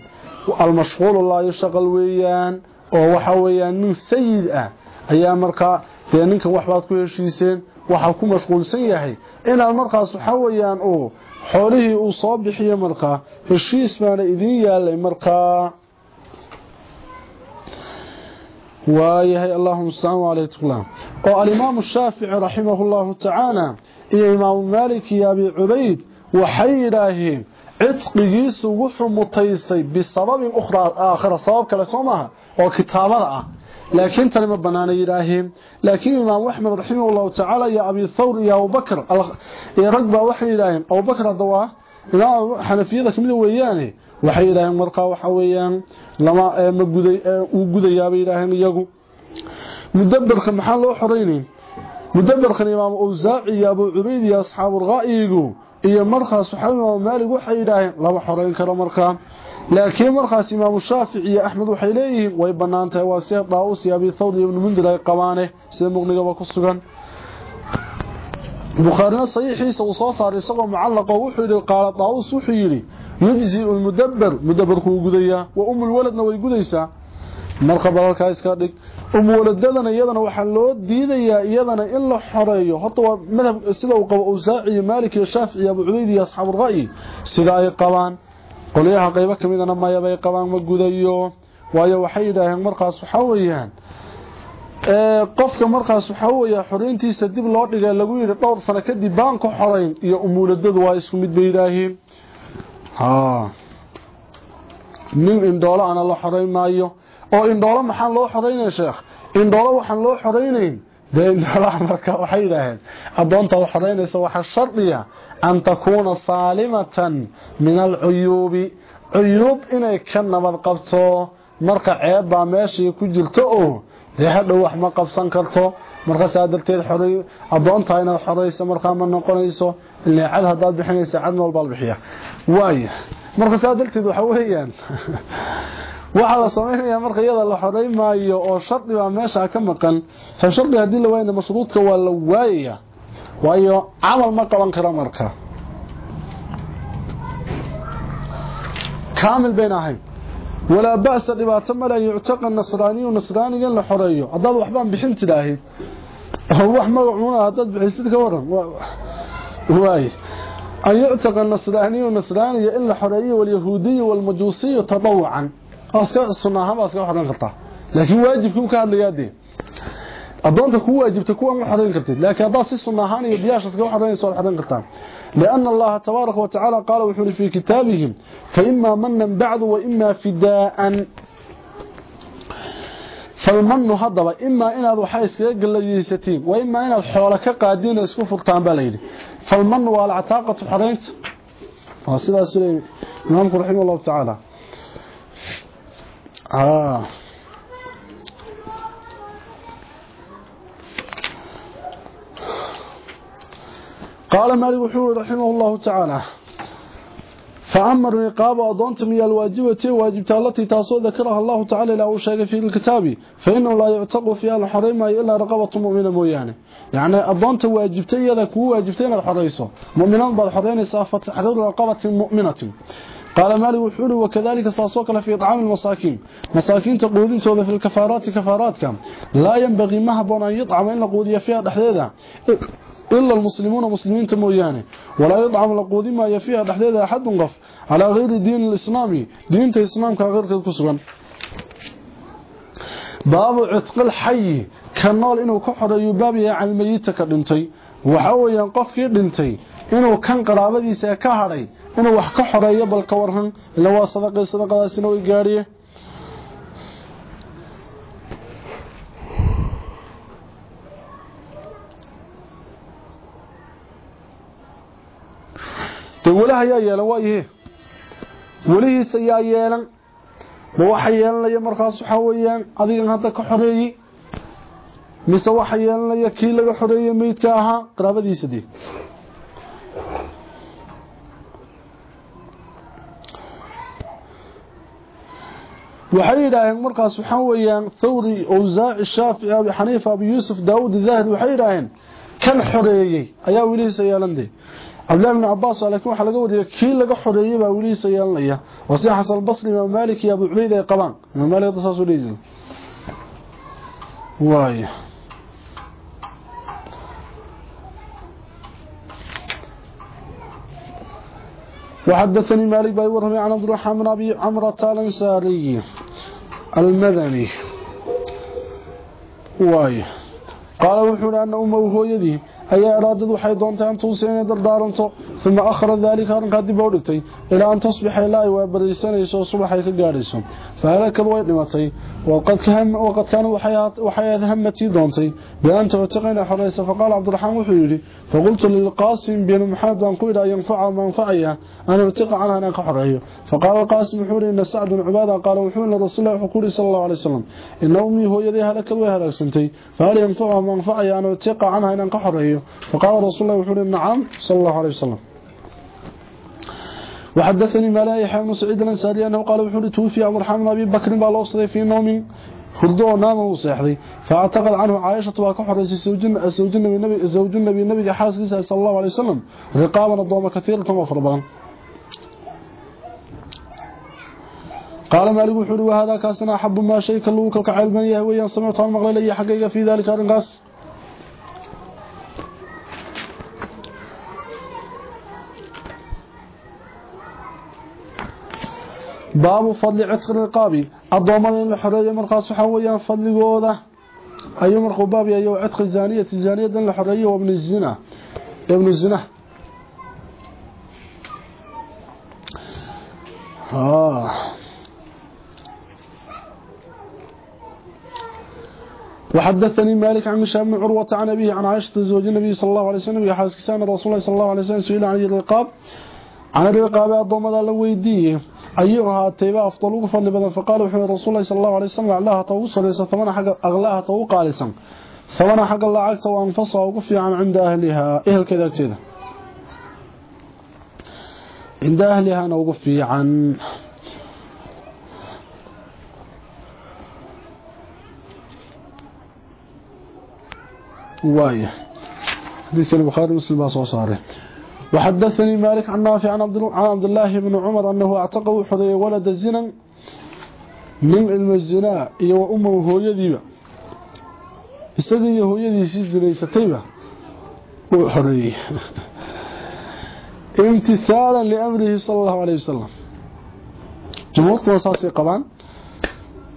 almashquulu laa yushaqal weeyaan oo waxa weeyaan nin sayid ah ayaa markaa dee ninkan waxbaad ku heshiiseen waxaa ku mashquulsan yahay inaad markaas waxa weeyaan uu xoolihii uu soo bixiyo markaa heshiis baana idiin yaalay markaa waayahay allahuma mustacaan walaytullah oo alimaamu shaafici raximahu llahu tacaala iyo imaamu maalik iyo abi cubayd waxay yidhaaheen cidqigiisu wuxuu mutaysay bisababin ukhraa aakhira. Sabab kale soo oo kitaabada ah laakiin tani ma banaana yidhaaheen laakiin imaam axmed raximahullahu tacaala iyo abi thawr iyo abubakr rag baa waxay yidhaaheen abubakr hadda waa imaam xanafiyada kamida weeyaane. Waxay yidhaaheen markaa waxa weeyaan lama ma guday uu gudayaabay yidhaaheen iyagu. Mudabarka maxaa loo xoreynay mudabarkan imaam awsaaci iyo abu cubayd iyo asxaabu ra'yigu iyo markaas waxaa imaam maalig waxay yidhaaheen lama xoreyn karo markaa bannaan tahay waa sida daawus iyo abi thawr iyo ibnu mundir ay qabaane sida muqnigaba ku sugan bukhaarina saxiixiisa uu soo saaray isagoo mucallaqo wuxuu yidhi qaala daawus wuxuu yidhi yujzi lmudabar mudabarkuu gudayaa wa umulwaladna way gudaysaa marka balalkaa iska dhig umwaladadana iyadana waxaa loo diidayaa iyadana in la xoreeyo horta waa madhab sida uu qabo awsaaci iyo maalik iyo shaafici iyo abu cubayd iyo asxaabu ra'yi sida ay qabaan qolyaha qaybo ka midana mayabay qabaan ma gudayo. Waayo waxay yidhaaheen markaas waxaa weeyaan qofka markaas waxaa weeya xoreyntiisa dib loo dhigay lagu yidhi dhowr sano kadib baan ka xoreyn iyo umuuladadu waa isku mid bay yidhaaheen nin indhoolo ana la xoreyn maayo. Oo indhoolo maxaa loo xoreynaya sheekh? Indhoolo waxaan loo indhoolaha marka waxay yidhaaheen addoonta u xoreynaysa waxaa shardiya an takuuna saalimatan min alcuyuubi. Cuyuub inay ka nabad qabto marka ceeb baa meeshii ku jirto oo dee hadhow wax ma qabsan karto. Marka saa darteed xorey addoontaa inaad xoreysa markaa ma noqonayso. Ilaa cad haddaad bixinaysa walbaa la bixiya. Waaya marka saa darteed waxa weeyaan waxaa la samaynayaa marka iyada la xorey maayo oo shardi baa meesha ka maqan shardi haddii la waayna mashruudka waa la waayaya waayo camal ma qaban karo marka kaamil bayn ahayn walaa ba'sa dhibaato mala yuctaqa nasraaniyu nasraaniga in la xoreeyo haddaad waxbaan bixin tidhaahid oo wax magacuuna haddaad bixisid ka waran waay an yuctaqa nasraaniyu nasraaniya in la xoreeyo walyahuudiyu walmajuusiyu tadawucan sunaahaan baa iska xoreyn kartaa laakiin waajibkii ka hadlayaa adoonta ku waajibta kuwa ma xoreyn kartid laakiin haddaad si sunna iyo لأن الله تبارك وتعالى قال وحول في كتابهم فإما منا بعد وإما فداء فالمن هضب إما إن هذا حيث يقل ليستين وإما إن الحولك قادين يسكو فرطان بالليل فالمن والعتاقة حرينت فصيدا سليم إمامك رحمه الله تعالى آه. قال مالك وحول رحمه الله تعالى فأما الرقاب أضونت من الواجبة واجبة التي تاسو ذكرها الله تعالى له شيء في الكتاب فإنه لا يعتق فيها الحريم إلا رقبة مؤمنة مويانة. يعني أضونت واجبتي إذا كو واجبتين الحريصة. مؤمنان بعد حرين سافة تحرير رقبة مؤمنة. قال مالك وحول وكذلك ساسوك في إطعام المساكين. مساكين تقودين توضى في الكفارات كفارات كم لا ينبغي مهبون أن يطعم إلا قودية فيها دحديدة. إلا المسلمون مسلمين تمويانه ولا يطعم لقودي ما يفيها دحديدة أحد قف. على غير الدين الإسلامي دين الإسلام كغير كسغن باب عتق الحي. كنول إنه كحريو بابي عن الميت كدنتي. قفكي دنتي inuu kan qaraabadiisa ka haray inuu wax ka xoreeyo bal ka warhan ila waa sadaqay sadaqadaasina way gaariye de walaha yaa yeelan waayahe welihiisa yaa yeelan ma waxa yeelanaya markaas waxaa weeyaan adigan hadda ka xoreeyey mise waxa yeelanaya kii laga xoreeyey meydka ahaa qaraabadiisa dee thawri awsaaci shaafici abi xaniifa abi yuusuf daawud daahiri waxay yidhaaheen kan xoreeyey ayaa welihiisa yeelande cabdillahi bn cabaas laakiin waxaa laga wariyay kii laga xoreeyey baa welihiisa yeelanaya waa sida xasan albasri imaam maalik iyo abu cubayd ay qabaan imaam maalik hadda saasuu leeyihi waaya وحدثني مالك بأي ورمي عن عبد الرحمن أبي عمر تالنساري المدني. واي. قال وحول أن أمه هو يدي. هي أي أرادد وحيدون تهم توسين يدردار ثم أخر ذلك أرنك أدي بولكتي إلى أن تصبح إلهي وأبريسان يسو صبحي كالقارس فهلك الوائل وقد هم وقد كانوا وحياه همتي دونتي بأن تعتقن حريص فقال عبد الرحمن وحيري فقلت للقاسم بن محمد أن قيل ينفع منفعيا أنا اتق عنها أنا خريه فقال القاسم حوري إن سعد بن عبادة قال وحول الله حقوري صلى الله عليه وسلم إن أمي هويدي هلكت وهلكتي فهل ينفع منفعيا أنا اتق عنها أنا خريه فقال رسول الله حوري نعم صلى الله عليه وسلم. وحدثني مالا يحيى بن سعيد الأنصاري أنه قال وحول توفي عبد الرحمن أبي بكر بالوصدي في نوم هردو نام وصيحدي فأعتقد عنه عائشة وكحرس زوج زوج النبي زوج النبي النبي حاسس صلى الله عليه وسلم. رقابا ضوم كثيرة وفربان قال مالك وحول وهذا كاسنا حب ما شيء كلو كالكعلم يهوي سمعت عن مغلي حقيقة في ذلك الرقاص باب فضل عتق عسكر القابي الضومان المحرية مرقص حويا فضل قوضة أي مرقب بابي أيو عتق الزانية. الزانية دن الحرية وابن الزنا. ابن الزنا. آه. وحدثني مالك عن مشاب من عروة عن أبيه عن عائشة زوج النبي صلى الله عليه وسلم. يحاسك سان رسول الله صلى الله عليه وسلم سئل عن يد القابي عن الرقاب الضمد لو ويديه أيها تيبا أفضل وفضل بدن فقال وحي رسول الله صلى الله عليه وسلم الله توصل ليس ثمن حق أغلاها توقع لسن ثمن حق الله عكس وأنفصها وقفي عن عند أهلها. إهل كذا كذا عند أهلها نوقفي عن وايه حديث البخاري مسلم باص صاره وحدثني مالك عن نافع عن عبد الله بن عمر أنه أعتقى وحضي ولد الزنا من علم الزنا إيا وأمه هو يذيب استدنيه يذيس الزني ستيبة. وحضي امتثالا لأمره صلى الله عليه وسلم. جمهورك وصاصي قبان.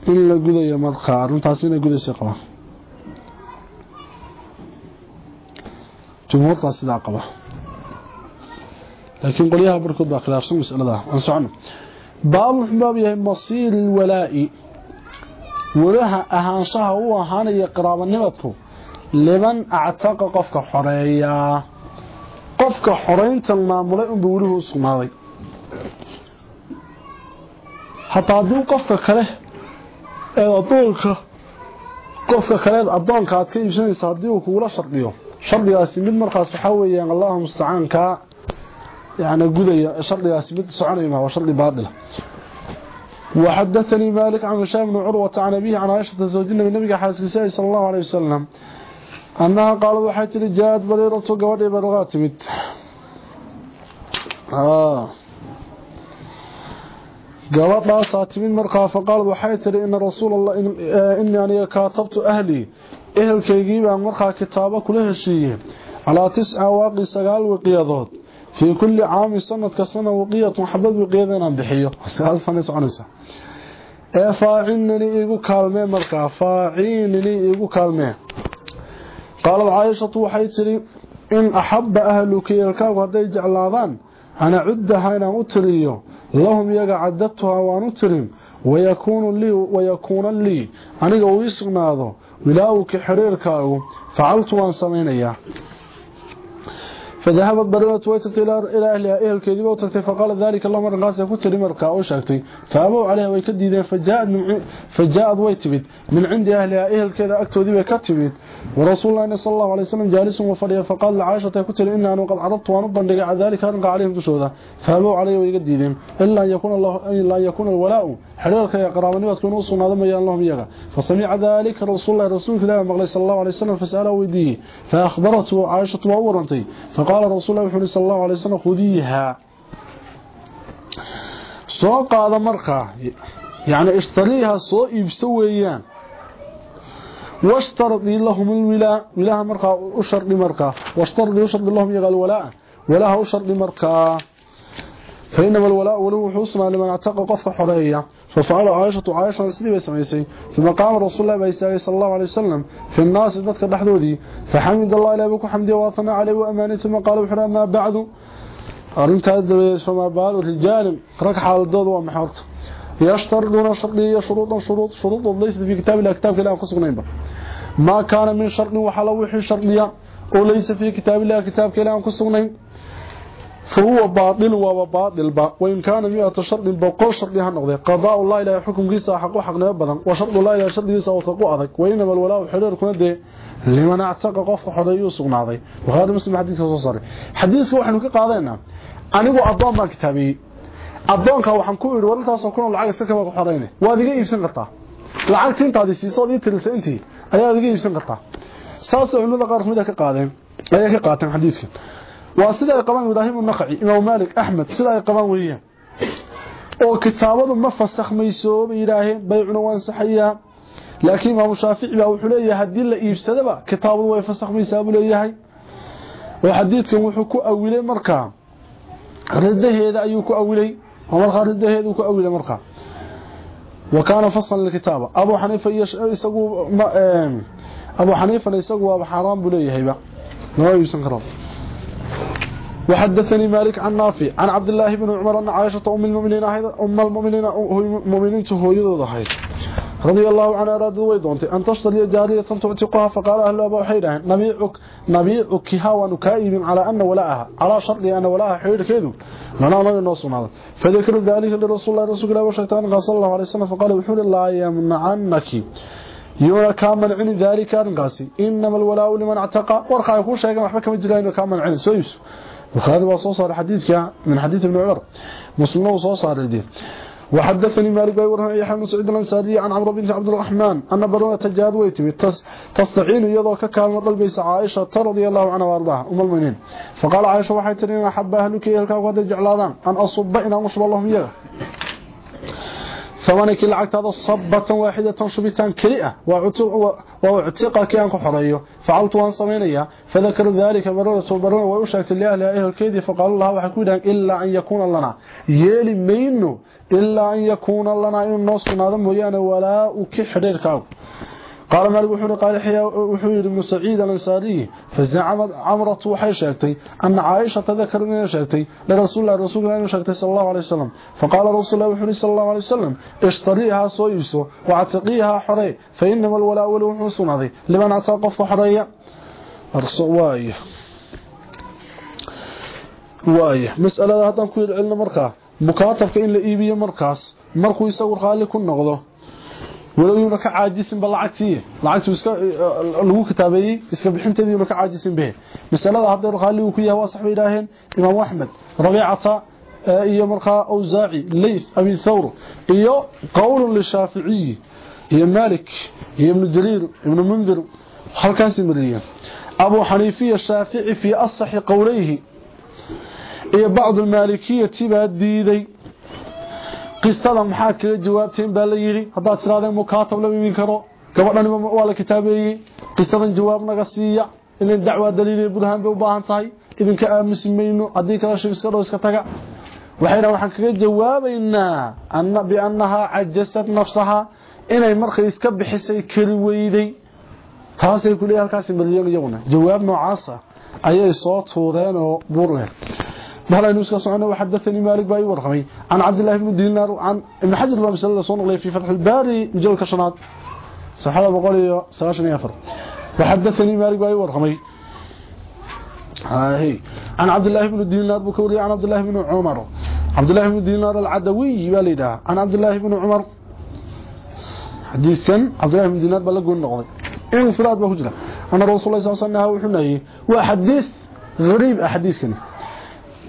إلا قذي مدخار متعسين قذي سيقبان جمهور وصاصي قبان. laakiin qolyaha barkood baa khilaafsan masalada aan socono. Baabu wuxuu baab yahay masiir walaa'i. Walaha ahaanshaha uu ahaanaya qaraabanimadku liman actaqa qofka xoreeyaa qofka xoreyntan maamulay unbuu welihu u sugnaaday. Hataa haddii qofka kale eed adoonka qofka kaleed addoonka aad ka iibsanaysa haddii uu kugula shardiyo. Shardigaasi mid markaas waxaa weeyaan allahu mustacaan يعني قدية شرطي أسبت سعني ما هو شرطي باطلة وحدثني مالك عن هشام بن عروة عن أبيه عن عائشة زوجنا من النبي حاسس صلى الله عليه وسلم أنها قالوا وحيت لي جاءت بريرة قوادي برغات مت آه قوات لاسات من مرقى فقال وحيت لي إن رسول الله إن إني أنا كاتبت أهلي إهل كيجيب عن مرقى كتابة كلها الشيء على تسعة واقي سقال وقياضات في كل عام سنة كسنة وقية حبد وقيادنا بحيه سهل سنة عنسة فاعينني إيقو كالمي مرقى فاعينني إيقو كالمي قال عائشة وحيتري إن أحب أهلك يلكاو هذي جعلادان أنا عدها أنا أتريو لهم يقع عدتها وأن أترم ويكون لي ويكون لي أنا ويسقنا هذا ولاوك حريركاو فعلت وان سمينيا فذهبت بريرة ويتت إلى أهلها إهل كذبة وتكتي فقال ذلك اللهم رقاسة كتري مرقا وشاكتي فأبوا عليها ويكديدين فجاءت, من فجاءت ويتبت. من عند أهلها إهل كذا أكتودي ويكتبت. ورسول الله صلى الله عليه وسلم جالس وفريا. فقال لعائشة إن أنا قد عرضت ونبا لقى ذلك أرنقى عليهم دشوذا فأبوا عليه ويكديدين إلا أن يكون, الله إلا أن يكون الولاء. حلالك يا قرابني وتكون أصلا هذا ميان لهم يغا فسمع ذلك رسول الله رسول الله صلى الله عليه وسلم فسأله ويديه. فأخبرته عائشة وأورنتي. فقال qaala rasuul wuxuu yihi sal allahu alay wasalam khudiihaa soo qaada markaa yacni ishtariiha soo iibso weeyaan washtardi lahum alwilaa wilaaha markaa u shardi markaa washtardi u shardi lahum iyaga alwalaa'a walaaha u shardi markaa فإنما الولاء وله حسنا لمن اعتق قفك حرية. ففعل عائشة عائشة سيدي بسميسي ثم قام رسول الله بيساوي صلى الله عليه وسلم في الناس ذاتك الحدودي فحمد الله إلى بكم حمدي وأثنى عليه وأماني ثم قال بحرام ما بعد. أرنت هذا فما بال رجال رك حال الدود ومحورت يشترطون شرطية شروطا شروط شروط ليست في كتاب الله كتاب الله قصقنين ما كان من شرط وحلو وحي شرطية وليس في كتاب الله كتاب الله قصقنين فهو باطل وباطل با وإن كان مئة شرط بقول شرط هنقضي قضاء الله إلى حكم قيسا حقه حقنا بدن وشرط الله إلى شرط قيسا وتقو أذك وإنما الولاء حرير كنده لمن اعتق قف حريو سغناday وهذا مسلم حديث soo saaray xadiisku waxaanu ka qaadayna anigu adoon baan kitaabiyay adoonka waxaan ku yiri warintaas oo kuna lacag iska kaba xoreeyay waad iga iibsan kartaa lacagta intaadi siiso iyo tirsa intii ayaa iga iibsan kartaa saas culimada qaar kamid ka qaadeen ayaa ka qaateen xadiiskan وسيده قبان إبراهيم النخعي إمام مالك أحمد سيده قبان ويه أو كتابده ما فسخ ميسوب يراهين بيعنا وان صحيا لكن إمام شافعي لا و خليه هدي لا يفسدبا كتابده وي فسخ ميسوب لا يحي وحديثكم و خو كو اويلي مركا ردهيده ايو كو اويلي امال خا ردهيده كو اويلي مركا. وكان فصل الكتابه أبو حنيفة يش... اسقو أبو حنيفة ليسقو أبو حرام بليه هيبا با نوايو سنقرب وحدثني مالك عن نافع عن عبد الله بن عمر أن عائشة أم المؤمنين أم المؤمنين المؤمنين تهويد ضحيت رضي الله عنها راد ويدونتي أن تشتري جارية تعتقها فقال أهل أبو حيران نبيعك نبيعكها ونكائب على أن ولاءها. على شرط أن ولاءها حير كيدو. لنا الله ينصن هذا فذكر ذلك لرسول الله رسول الله وشيطان صلى الله عليه وسلم فقال وحول الله يمنعنك. يونا كامل عن ذلك أنقاسي إنما الولاء لمن اعتقى. ورخا يقول شيئا وحبك مجرين كامل عن سويس وهذا هو صوص حديثك من حديث ابن عمر. مسلم وصوص الحديث وحدثني مالك بن ورهي يحيى بن سعيد الأنصاري عن عمرو بن عبد الرحمن أن برونه تجاد ويتمي تستعين يدو ككالمه قلبيس عائشة رضي الله عنها وأرضاها. أم المؤمنين. فقال عائشة waxay tiri حب اهلك يلكا wada jeclaadaan an asubba ina mushba allahum yaga ثمانك لعقت هذا صبة واحدة شبيتان كلئة وعتقى كيان كحرية فعلت وان صمينيا فذكر ذلك مررة وبررة ويشاكت لأهل أهل الكيد فقال الله وحكودا إلا أن يكون لنا. يلي مينو إلا أن يكون لنا إن النص هذا ميانا ولا أكحرير كاو. قال مالك وحوري قال حيا وحوري بن سعيد الأنصاري فزعمت عمرة وحي شاكتي أن عائشة تذكر من شاكتي لرسول الله رسول الله صلى الله عليه وسلم. فقال رسول الله وحوري صلى الله عليه وسلم اشتريها صويسو وعتقيها حري فإنما الولاء والوحو صنعي لمن اعتقف حرية أرسوايه وايه مسألة هذا كويد علم مركا مكاتبك إن لإيبية مركاس مركو يسور خالي كن نغضه ولو يمر كعاجزين بلعتيه لعنت اسك لو كتابي اسك بخنتي يمر كعاجزين به مساله هذا الخالي وكيه واصحاب الهين امام احمد ربيعه ايو مرخا اوزاعي ليث ابي ثور ايو قول للشافعي هي مالك هي ابن جرير ابن منذر خلقان سمرية ابو حنيفية الشافعي في اصح قوليه ايو بعض المالكية تبا الديدي qisada maxaad kaga jawaabteen baa la yidhi? Haddaad tiraadeen mukaatab lama imin karo gabadhan waa la kitaabeeyey. Qisadan jawaab naga siiya. Ilan dacwaa daliilay burhaan bay u baahan tahay. Idinka aamusi mayno haddii kala shib iska dhow iska taga. Waxayna waxaan kaga jawaabaynaa anna biannahaa cajasad nafsaha inay markay iska bixisay keli weyday. Taasay ku leeyahay halkaasi mariyeen iyaguna jawaab noocaasa ayay soo tuureen oo buureen بهلا ينوس كسعنا وحدثني مالك باي ورقمي. عن عبد الله بن دينار عن ابن حجر بن مسلم صون في فتح الباري مجل كشنات. صحابة بقول ساشن يفر وحدثني مالك باي ورقمي. هاي عن عبد الله بن دينار بكوري عن عبد الله بن عمر. عبد الله بن دينار العدوي والدا عن عبد الله بن عمر. حديث كان عبد الله بن دينار بلغوا النقضي إن فراد بهجرة. أن رسول الله صلى الله عليه وسلم وحنيه. وحديث غريب أحاديث كان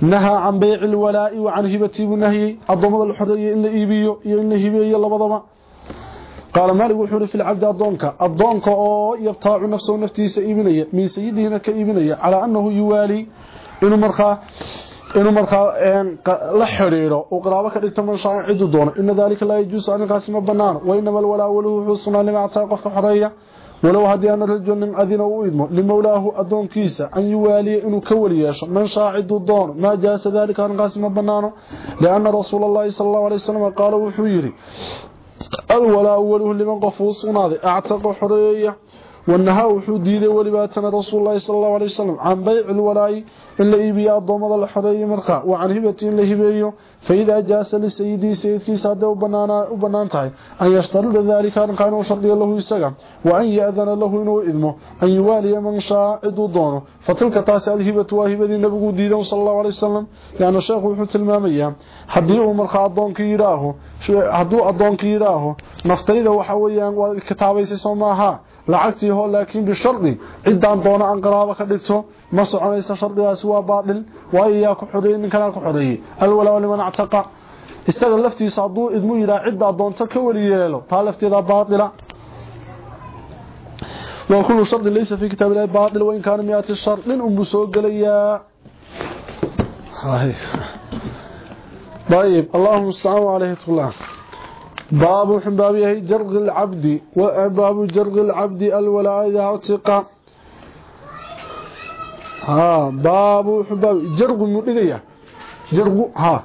نهى عن بيع الولاء وعن هبته ونهي الضمد الحرية إلا إيبيو إلا هبية لبضما قال مالك وحوري في العبد الضونك الضونك أو يبتاع نفسه ونفتيس إيبنية من سيده كإيبنية على أنه يوالي. إنه مرخى. إنه مرخى. لحريره وقرابة كدكت من شاء عدو دونه إن ذلك لا يجوز أن يقاسم البنان. وإنما الولاء وله حصنا لما اعتاقف حرية. ولو هذه أن الرجل أذن وإذن لمولاه أدون كيسة أن يوالي إنه كولياش من شاعد الدون ما جاس ذلك عن قاسم البنان لأن رسول الله صلى الله عليه وسلم قال وحويري أول أوله لمن قفوص ذي أعتق حرية bayci lwalaayi in la iibiyo addoommada la xoreeyey markaa wa can hibati in la hibeeyo faidaa jaasa lisayidii sayidkiisa hadday u bannaan tahay an yashtarida daalika arrinkaa inuu shardiyo lahu isaga wa an ya-dana lahu inuu idmo an yuwaaliya man shaa ciduu doono fatilka taasi alhibatu waa hibadii nabiguu diidan sal allahu alay wasalam leanna sheekhu wuxuu tilmaamayaa haddii uu markaa addoonkii yidhaaho hadduu addoonkii yidhaaho naftayda waxa weeyaan waa kitaabaysay soo maaha lacagtii hoo laakiin bishardi ciddaan doono aan qaraabo ka dhigto ma soconaysa shardigaasi waa baadhil waayo yaa ku xoreeyey ninkanaa ku xoreeyey alwalaa liman actaqa isaga laftiisa hadduu idmu yidhaha ciddaa doonto ka weli yeelo taa lafteeda baadila wa kullu shardi laysa fi kitaab ilahi baadil wain kaana miati shardin unbuu soo gelayaa ayib allahuma mustacaan باب حبابيه جرغ العبد وباب جرغ العبد الولاء إذا اعتقى ها باب حباب جرغ مدغيا جرغ ها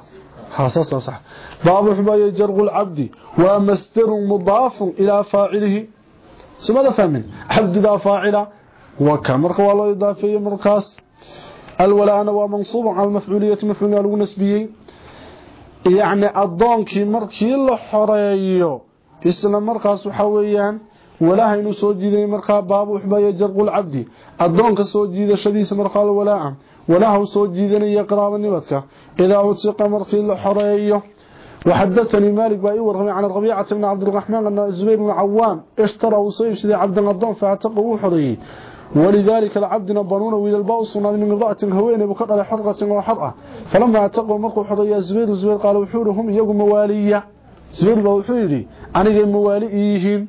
ها صح صح باب حبابيه جرغ العبد ومستر مضاف إلى فاعله. سماذا فهمين؟ عبد ذا فاعله وكمرك والله إضافية مرقاس الولاء ومنصوب على المفعولية مفعولية النسبية yacni addoonkii markii la xoreeyo isla markaas waxa weeyaan walaaha inuu soo jiiday markaa baabu uxbaya jarqulcabdi addoonka soo jiidashadiisa markaa walaaca walaaha u soo jiidanaya qaraabanimadka idaa utiqa markii la xoreeyo وحدثني مالك بأي ورغمي عن الربيعة بن عبد الرحمن أن الزبير بن عوام اشترى وصيب سيدي عبد الضون فاعتقه حريه ولذلك العبد نبنون وإلى الباء صناد من ضاءة هوين بكرة حرقة وحرقة. فلما اعتقوا مرقوا حرية زبير زبير قالوا وحورهم يقوا موالية. زبير وحوري أنا مواليهم.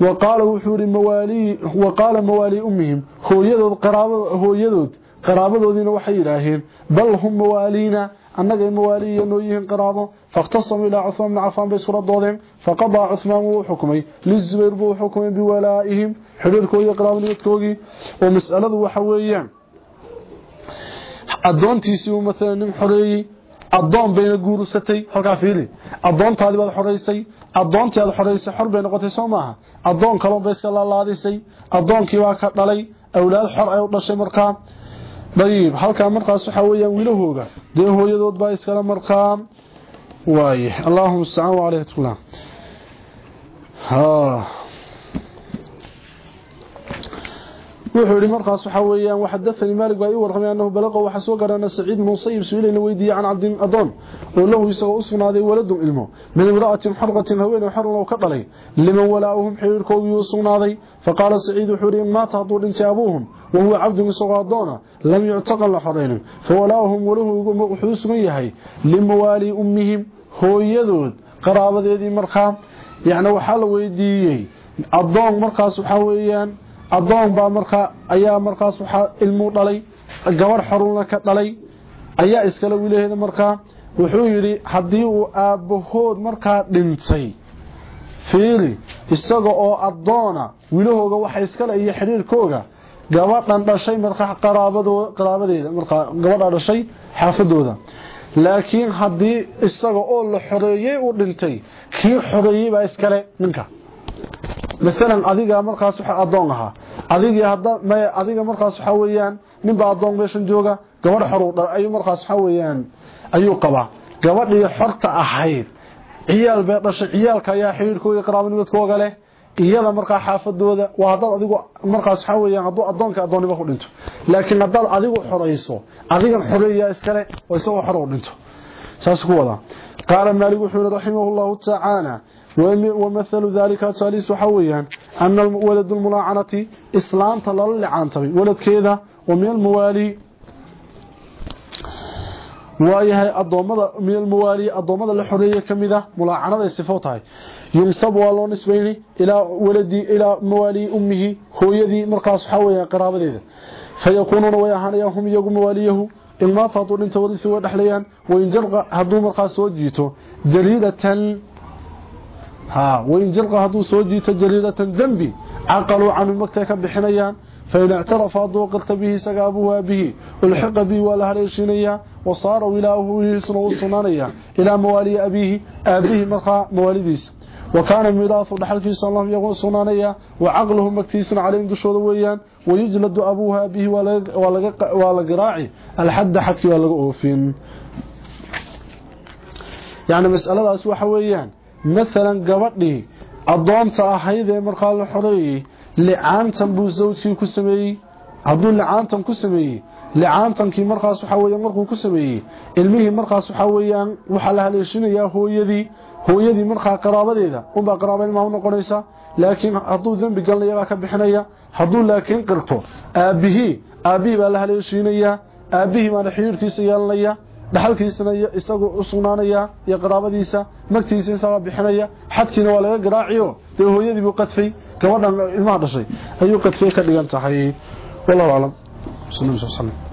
وقال وحوري موالي وقال موالي أمهم هو يدود قرابة هو يدود قرابدودina waxay yiraahdeen bal hum mawalina annaga mawaliya nooyihiin qaraabo faqtasamu ila Uthman ibn Affan bay sura doodeen faqada Uthman uu xukumay lizubayr buu xukumay biwalaa'ihim xiriirkooda qaraabnimadkoodii. Oo mas'aladu waxa weeyaan adoontiisii uu maalan nin xoreeyay adoon bayna guursatay halka fiili adoontaadi baad xoreysay adoontii aad xoreysay xor bay noqotay soo maaha. Adoon kale bay iska laalaadisay adoonkii waa ka dhalay awlaad xor ay u dhashay markaa dayib halkaa markaas waxaa weeyaan wiilahooga dee hooyadood baa iskala markaa waaye allahuma mustacaan waaleyh tula وحوري مرخص حويا وحدثني مالك باي ورخم انه بلغ وحسو غران سعيد بن صيب سويلين ويدي عن عبد الاضون وله يسو اسناده ولد علمه من امراه حرقه هوين وحرن وكدل لما ولاهم حيركو يسناده فقال سعيد حوري ما تهضر ان شابوهم وهو عبد مسغادونا لم يعتقل لحدين فولاهم وله وحسو يحي لموالي امهم هويدود قرابتهدي مرخا يعني وحال ويدي اضون مرخص حويا adoon baa markaa ayaa markaas waxaa ilmuu dhalay gabadh xorulna ka dhalay ayaa iskale wiilaheeda markaa wuxuu yidhi haddii uu aabbahood markaa dhintay fiiri isaga oo adoona wiilahooga waxa iskale iyo xiriirkooga gabadhan dhashay markaa qaraabadeeda markaa gabadha dhashay xaafadooda. Laakiin haddii isaga oo la xoreeyey uu dhintay kii xoreeyey baa iskale ninka maalan adiga markaas waxa adoon ahaa. Adigii hadda may adiga markaas waxa weeyaan ninba adoon meeshan jooga gabadh xor ayuu markaas waxa weeyaan ayuu qabaa. Gabadhii xorta ahayd. Ciyaal bay dhashay ciyaalka ayaa xiriirkooda qaraabanimadkooga leh. Iyada markaa xaafadooda waa haddaad adigu markaas waxa weeyaan hadduu adoonka adoonnimo ku dhinto. Laakiin haddaad adigu xorayso adigan xoreeyaa iskale oo isagoo xor u dhinto. Saas ku wada. Qaala maalik wuxuu yidhi raximahu llahu tacaala ومثل ذلك سالي سحويا أن ولد الملاعنة إسلام طلال لعانته ولد كذا؟ ومن الموالي وإيها الضومده من الموالي الضومده الحريه كميده ملاعنة صفوتها ينسب ولو نسبيني إلى ولدي إلى موالي أمه هويدي مرقس حويا قرابته فيكونون ويهان هم يغو مواليه. إلما فاطمه انت ودي سو دخليان وينجب حدو مرقس سو جيتو جريدة ها وين جرق هادو سوجي تجريدة ذنبي. عقلوا عن المكتك بحنيا فإن اعترف هادو وقلت به سقابوا به. والحق بي والهريشينيا وصاروا وصار ولاه سنة والصنانيا إلى موالي أبيه أبيه مقا مواليديس وكان الميراث لحلف صلى الله عليه وسلم وعقله مكتيس عليهم دشود ويان ويجلد أبوها به ولا ولا قراعي الحد حتى ولا أوفين. يعني مسألة أسوأ حويان. maalan gabadhii addoonta ahayd ee markaa la xoreeyey licaantan buu sawjkii ku sameeyey hadduu licaantan ku sameeyey licaantankii markaas waxaa weeyaan markuu ku sameeyey ilmihii markaas waxaa weeyaan waxaa la haleeshinayaa hooyadii hooyadii markaa qaraabadeeda unbaa qaraaba ilmaha u noqonaysa laakiin hadduu dembi galna iyagaa ka bixinaya hadduu laakiin qirto aabbihii aabbihii baa la haleeshinayaa aabbihii baana xiriirkiisa yeelanaya dhaxalkiisana isagu u sugnaanaya iyo qaraabadiisa magtiisa isagaa bixinaya xadkiina waa laga garaaciyo. Dee hooyadii buu qadfay gabadhan ilmaha dhashay ayuu qadfay ka dhigan tahay. Wallahu aclam